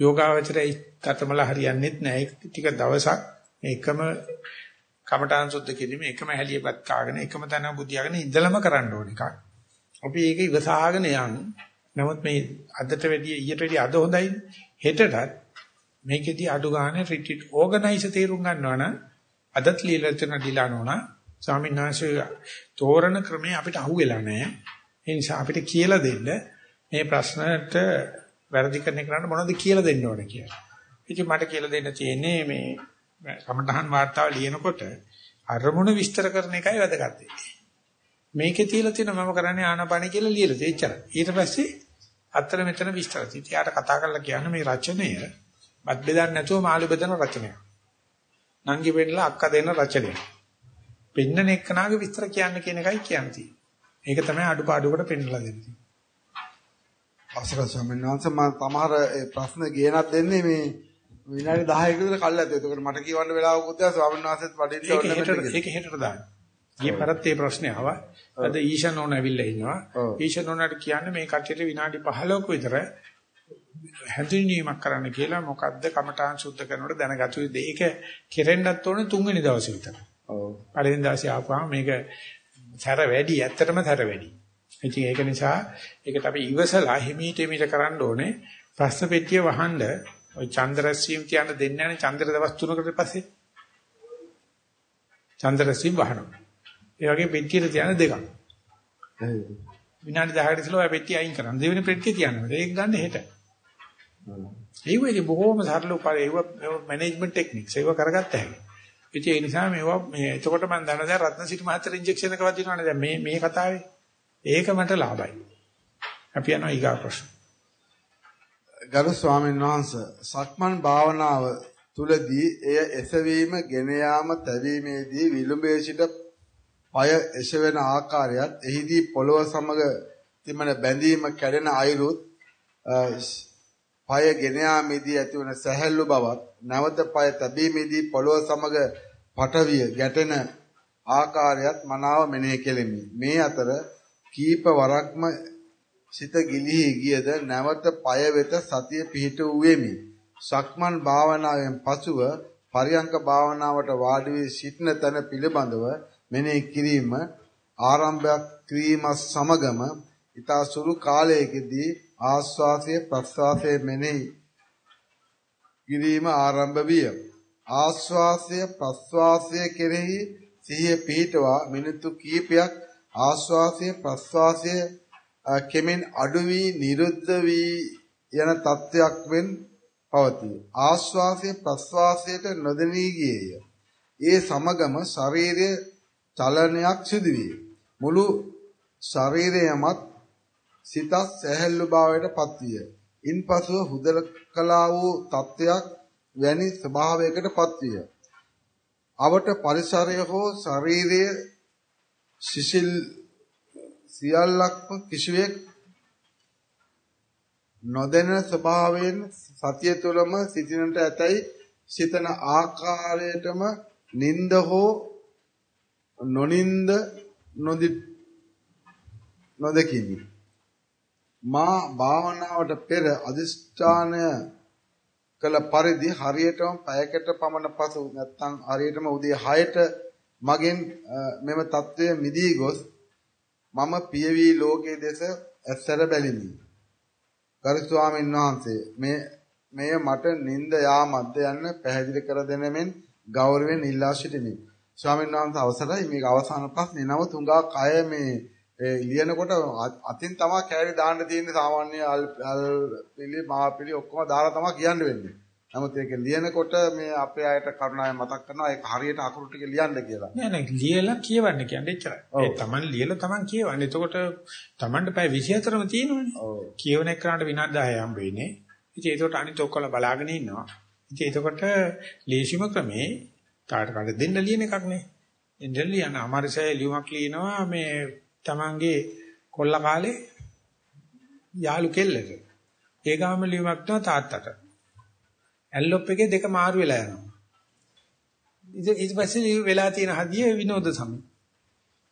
යෝගාවචරයි තතමල හරියන්නේත් නැහැ. ටික දවසක් මේකම කමඨාන් සුද්ධ කිරීම එකම හැලියපත් කාගෙන එකම තන බුද්ධියගෙන ඉඳලම කරන්න ඕන එකක්. අපි ඒක ඉවසාගෙන යන්. නමුත් මේ අදට වැඩිය ඊට වැඩිය අද හොඳයි. හෙටටත් මේකෙදි අඩු ගන්න රිට්‍රීට් ඕගනයිසර් තේරුම් ගන්නවා නම් අදත් লীලා තියෙන ඩිලානෝන ස්වාමීන් වහන්සේ තෝරන ක්‍රමය අපිට අහුවෙලා නැහැ. ඒ නිසා අපිට කියලා දෙන්න මේ ප්‍රශ්නට වැරදි කරන කරන්න මොනවද කියලා දෙන්න ඕනේ කියලා. ඉතින් මට කියලා දෙන්න තියෙන්නේ මේ කමඨහන් වාර්තාව ලියනකොට අරමුණ විස්තර කරන එකයි වැදගත් මේකේ තියලා තියෙන මම කරන්නේ ආනාපාන කියලා ලියලා තියෙච්චර. ඊට පස්සේ අතර මෙතන විස්තර. ඉතින් යාට කතා කරලා කියන්නේ මේ රචනය බත් බෙදන්නේ නැතුව මාළු බෙදන රචනයක්. නංගි වෙන්නලා අක්කා දෙන රචනයක්. පින්නන එක්කනාගේ විස්තර කියන්න කියන එකයි කියන්නේ. ඒක තමයි අඩුපාඩුවකට පෙන්නලා දෙන්නේ. අවසර ස්වාමීන් වහන්සේ මම තමහර ප්‍රශ්න ගේනක් දෙන්නේ මේ විනාඩි 10ක විතර කල් ඇතුව. ඒකට මට කියවන්න වෙලාවකුත් නැහැ ස්වාමීන් වහන්සේත් වඩින්න ඕනේ නැහැ. ඒක හෙටට දාන්න. ඊයේ පෙරත් මේ ප්‍රශ්නේ ආවා. අද ඊෂන් ඕන ඇවිල්ලා ඉන්නවා. ඊෂන් ඕනට කියන්නේ මේ කට්ටියට විනාඩි 15ක විතර හැඳින්වීමක් කරන්න කියලා මොකද්ද කමඨාන් සුද්ධ කරනකොට දැනගතු යුත්තේ. ඒක කෙරෙන්නත් ඕනේ තුන්වෙනි දවසේ විතර. ඔව්. පළවෙනි දවසේ ආපුවාම මේක සැර වැඩි, ඇත්තටම සැර වැඩි. ඉතින් ඒක නිසා ඒකට අපි ඉවසලා හිමීට හිමීට කරන්න ඕනේ. ප්‍රශ්න පෙට්ටිය වහන්න ওই චන්ද්‍රස්වීම් කියන්න දෙන්නේ නැහැ චන්ද්‍ර දවස් තුනකට පස්සේ. චන්ද්‍රස්වීම් වහනවා. ඒ වගේ පෙට්ටියට තියන දෙකක්. විනාඩි 10කට ඉස්සෙල්ලා ඔය පෙට්ටිය අයින් කරන්න. දෙවෙනි පෙට්ටිය තියන්න. ඒක ගන්න හෙට. ඒ වගේ බොහොම සරල උපාය ඒව මැනේජ්මන්ට් ටෙක්නික්ස් ඒව කරගත්ත හැකි. ඉතින් ඒ නිසා මේවා මේ එතකොට මම දන්න දැන් රත්නසිරි මහත්තයා ඉන්ජෙක්ෂන් එක වදිනවනේ දැන් මේ මේ කතාවේ. ඒක මට ලාභයි. අපි යනවා ඊගා ප්‍රශ්න. ගරු ස්වාමීන් වහන්සේ සක්මන් භාවනාව තුලදී එය එසවීම, ගෙන යාම, තැවීමේදී විලුඹේ සිට পায় එසවෙන ආකාරයත් එහිදී පොළව සමග තිබෙන බැඳීම කැඩෙන අයුරුත් পায় ගෙන යාමේදී ඇතිවන සැහැල්ලු බවත් නැවත পায় තැබීමේදී පොළව සමග පටවිය ගැටෙන ආකාරයත් මනාව මෙනෙහි කෙලිමි. මේ අතර කීප වරක්ම සිත ගිලිහි ගියද නැවත পায় වෙත සතිය පිහිටුවෙමි. සක්මන් භාවනාවෙන් පසුව පරියංක භාවනාවට වාඩි වී සිටින තැන පිළිබඳව මෙනෙහි කිරීම ආරම්භයක් කිරීම සමගම ඊතා සුළු කාලයකදී ආස්වාසය ප්‍රස්වාසය මෙනෙහි කිරීම ආරම්භ විය. ආස්වාසය ප්‍රස්වාසය කෙරෙහි සිහිය පිහිටවා මිනිත්තු කිහිපයක් ආස්වාසය ප්‍රස්වාසය කෙමෙන් අඩු වී නිරුද්ධ වී යන තත්වයක් වෙන් පවතී. ආශ්වාසය ප්‍රශ්වාසයට නොදෙනී ගියේය. ඒ සමගම ශරීරය චලනයක් සිදුවේ. මුළු ශරීරයමත් සිතත් සැහැල්ලු භාවයට පත්විය. ඉන්පසුව හුදකලා වූ තත්වයක් වැනි ස්වභාවයකට පත්විය. අවට පරිසරය හෝ ශරීරය සිසිල් සියල්ලක්ම කිසිවෙක් නොදැනෙන ස්වභාවයෙන් සතිය තුළම සිටිනට ඇතැයි සිතන ආකාරයටම නිନ୍ଦ හෝ නොනිନ୍ଦ නොදි නොදකිමි. මා භාවනාවට පෙර අදිෂ්ඨානය කළ පරිදි හරියටම පැයකට පමණ පසු නැත්නම් හරියටම උදේ 6ට මගෙන් මෙම தત્ත්වය මිදී ගොස් මම පියවි ලෝකයේ දෙස ඇස්සර බැලිමි. ගරු ස්වාමීන් වහන්සේ මේ මෙය මට නිନ୍ଦ යාමද්ද යන්න පැහැදිලි කර දෙනෙමින් ගෞරවයෙන් ඉල්ලා සිටිමි. ස්වාමීන් වහන්සේ අවසරයි මේක අවසාන ප්‍රශ්නේ. නමුත් උඟා කය මේ ලියනකොට අතින් තමයි කෑලි දාන්න තියෙන්නේ සාමාන්‍ය අල් පිළි මා පිළි ඔක්කොම දාලා තමයි කියන්න වෙන්නේ. නමුත් ඒක ලියනකොට මේ අපේ අයට කරුණාවෙන් මතක් කරනවා ඒක හරියට අකුරු ටික ලියන්න කියලා. නෑ නෑ ලියලා කියවන්න කියන්නේ එච්චරයි. ඒ Taman ලියලා Taman කියවන්නේ. එතකොට Tamanට පැය 24ම තියෙනවනේ. කියවන එකට විනාඩි 10 හම්බ වෙන්නේ. ඉතින් ඒකට අනිත් ඔක්කොම බලාගෙන ඉන්නවා. ඉතින් එතකොට ලේසිම ක්‍රමේ තාට කඩ දෙන්න ලියන එකක් නේ. දෙන්න ලියන අමාරුසය ලියුමක් ලියනවා මේ Tamanගේ කොල්ල කාලේ යාළු කෙල්ලට. ඒ ගාම ලියුමක් තාත්තට. ඇල්ලොප් එකේ දෙක මාරු වෙලා යනවා. ඊට පස්සේ වෙලා තියෙන හදිය විනෝද සමය.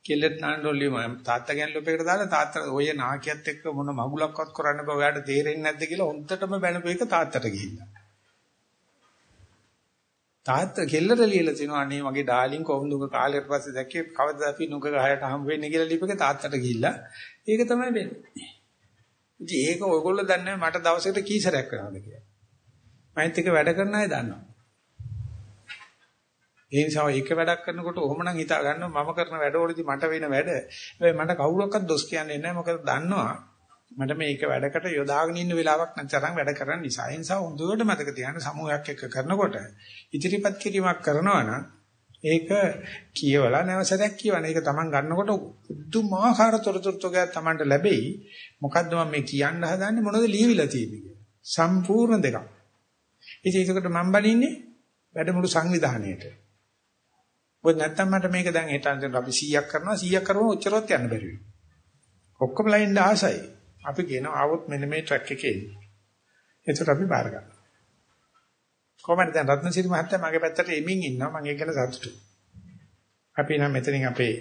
කෙල්ලත් නාන්නෝලිය මම තාත්තා ගැන ලොප් එකට දාලා තාත්තා ඔය නාකියත් එක්ක මොන මගුලක්වත් කරන්න බෑ ඔයාට තේරෙන්නේ නැද්ද කියලා හොන්දටම බැනපු එක තාත්තට ගිහිල්ලා. තාත්තා කෙල්ලට ලියලා තිනවා අනේ මගේ ඩාලින් කොහොමද උග කාලෙට පස්සේ දැක්කේ කවදාද අපි නුග ගහයට හම් වෙන්නේ කියලා ලිපක තාත්තට ගිහිල්ලා ඒක තමයි වෙන්නේ. ඉතින් ඒක ඔයගොල්ලෝ දන්නේ මට දවසකට කී සැරයක් කරනවද කියලා. මයිත් එක වැඩ කරන අය දන්නවා. ඒ නිසා ඒක වැඩක් කරනකොට ඔහොමනම් හිතා ගන්නවා මම කරන වැඩවලදී මට වෙන වැඩ. හැබැයි මට කවුරක්වත් දොස් කියන්නේ නැහැ මොකද දන්නවා මට මේක වැඩකට යොදාගෙන ඉන්න වෙලාවක් නැතරම් වැඩ කරන්න නිසා. ඒ නිසා හොඳට මතක තියාගන්න සමූහයක් එක්ක කරනකොට ඉදිරිපත් කිරීමක් කරනවා නම් ඒක කියවලා නැවසරයක් කියවන. ඒක Taman ගන්නකොට පුදුමාකාර තොරතුරු තෝගයක් Tamanට ලැබෙයි. මොකද්ද මම මේ කියන්න හදන්නේ මොනවද ලියවිලා තියෙන්නේ කියලා. සම්පූර්ණ දෙකක්. ඉතින් ඒකට මම බලින්නේ වැඩමුළු සංවිධානයේට. මොකද නැත්තම් මට මේක දැන් හිතන්න අපි 100ක් කරනවා 100ක් කරවම ඔච්චරවත් යන්න බැරි වෙනවා. ඔක්කොම ලයින් ආසයි. අපි කියනවා ආවොත් මෙන්න මේ ට්‍රැක් එකේ එන්න. ඒකට අපි බාර ගන්නවා. කොහමද දැන් රත්නසිරි මහත්තයා මගේ පැත්තට එමින් ඉන්නවා මම ඒක ගැන සතුටුයි. අපි නම් මෙතනින් අපේ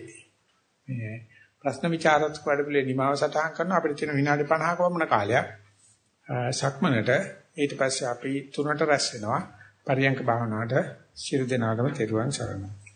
මේ ප්‍රශ්න විචාරත්මක වැඩපිළිවෙල නිමාව සටහන් කරනවා අපිට තියෙන විනාඩි 50ක වමන කාලයක්. සක්මනට ඊට පස්සේ අපි තුනට රැස් වෙනවා. පරියංක භාවනාවට ශිරු දෙනාගම තෙරුවන් සරණයි.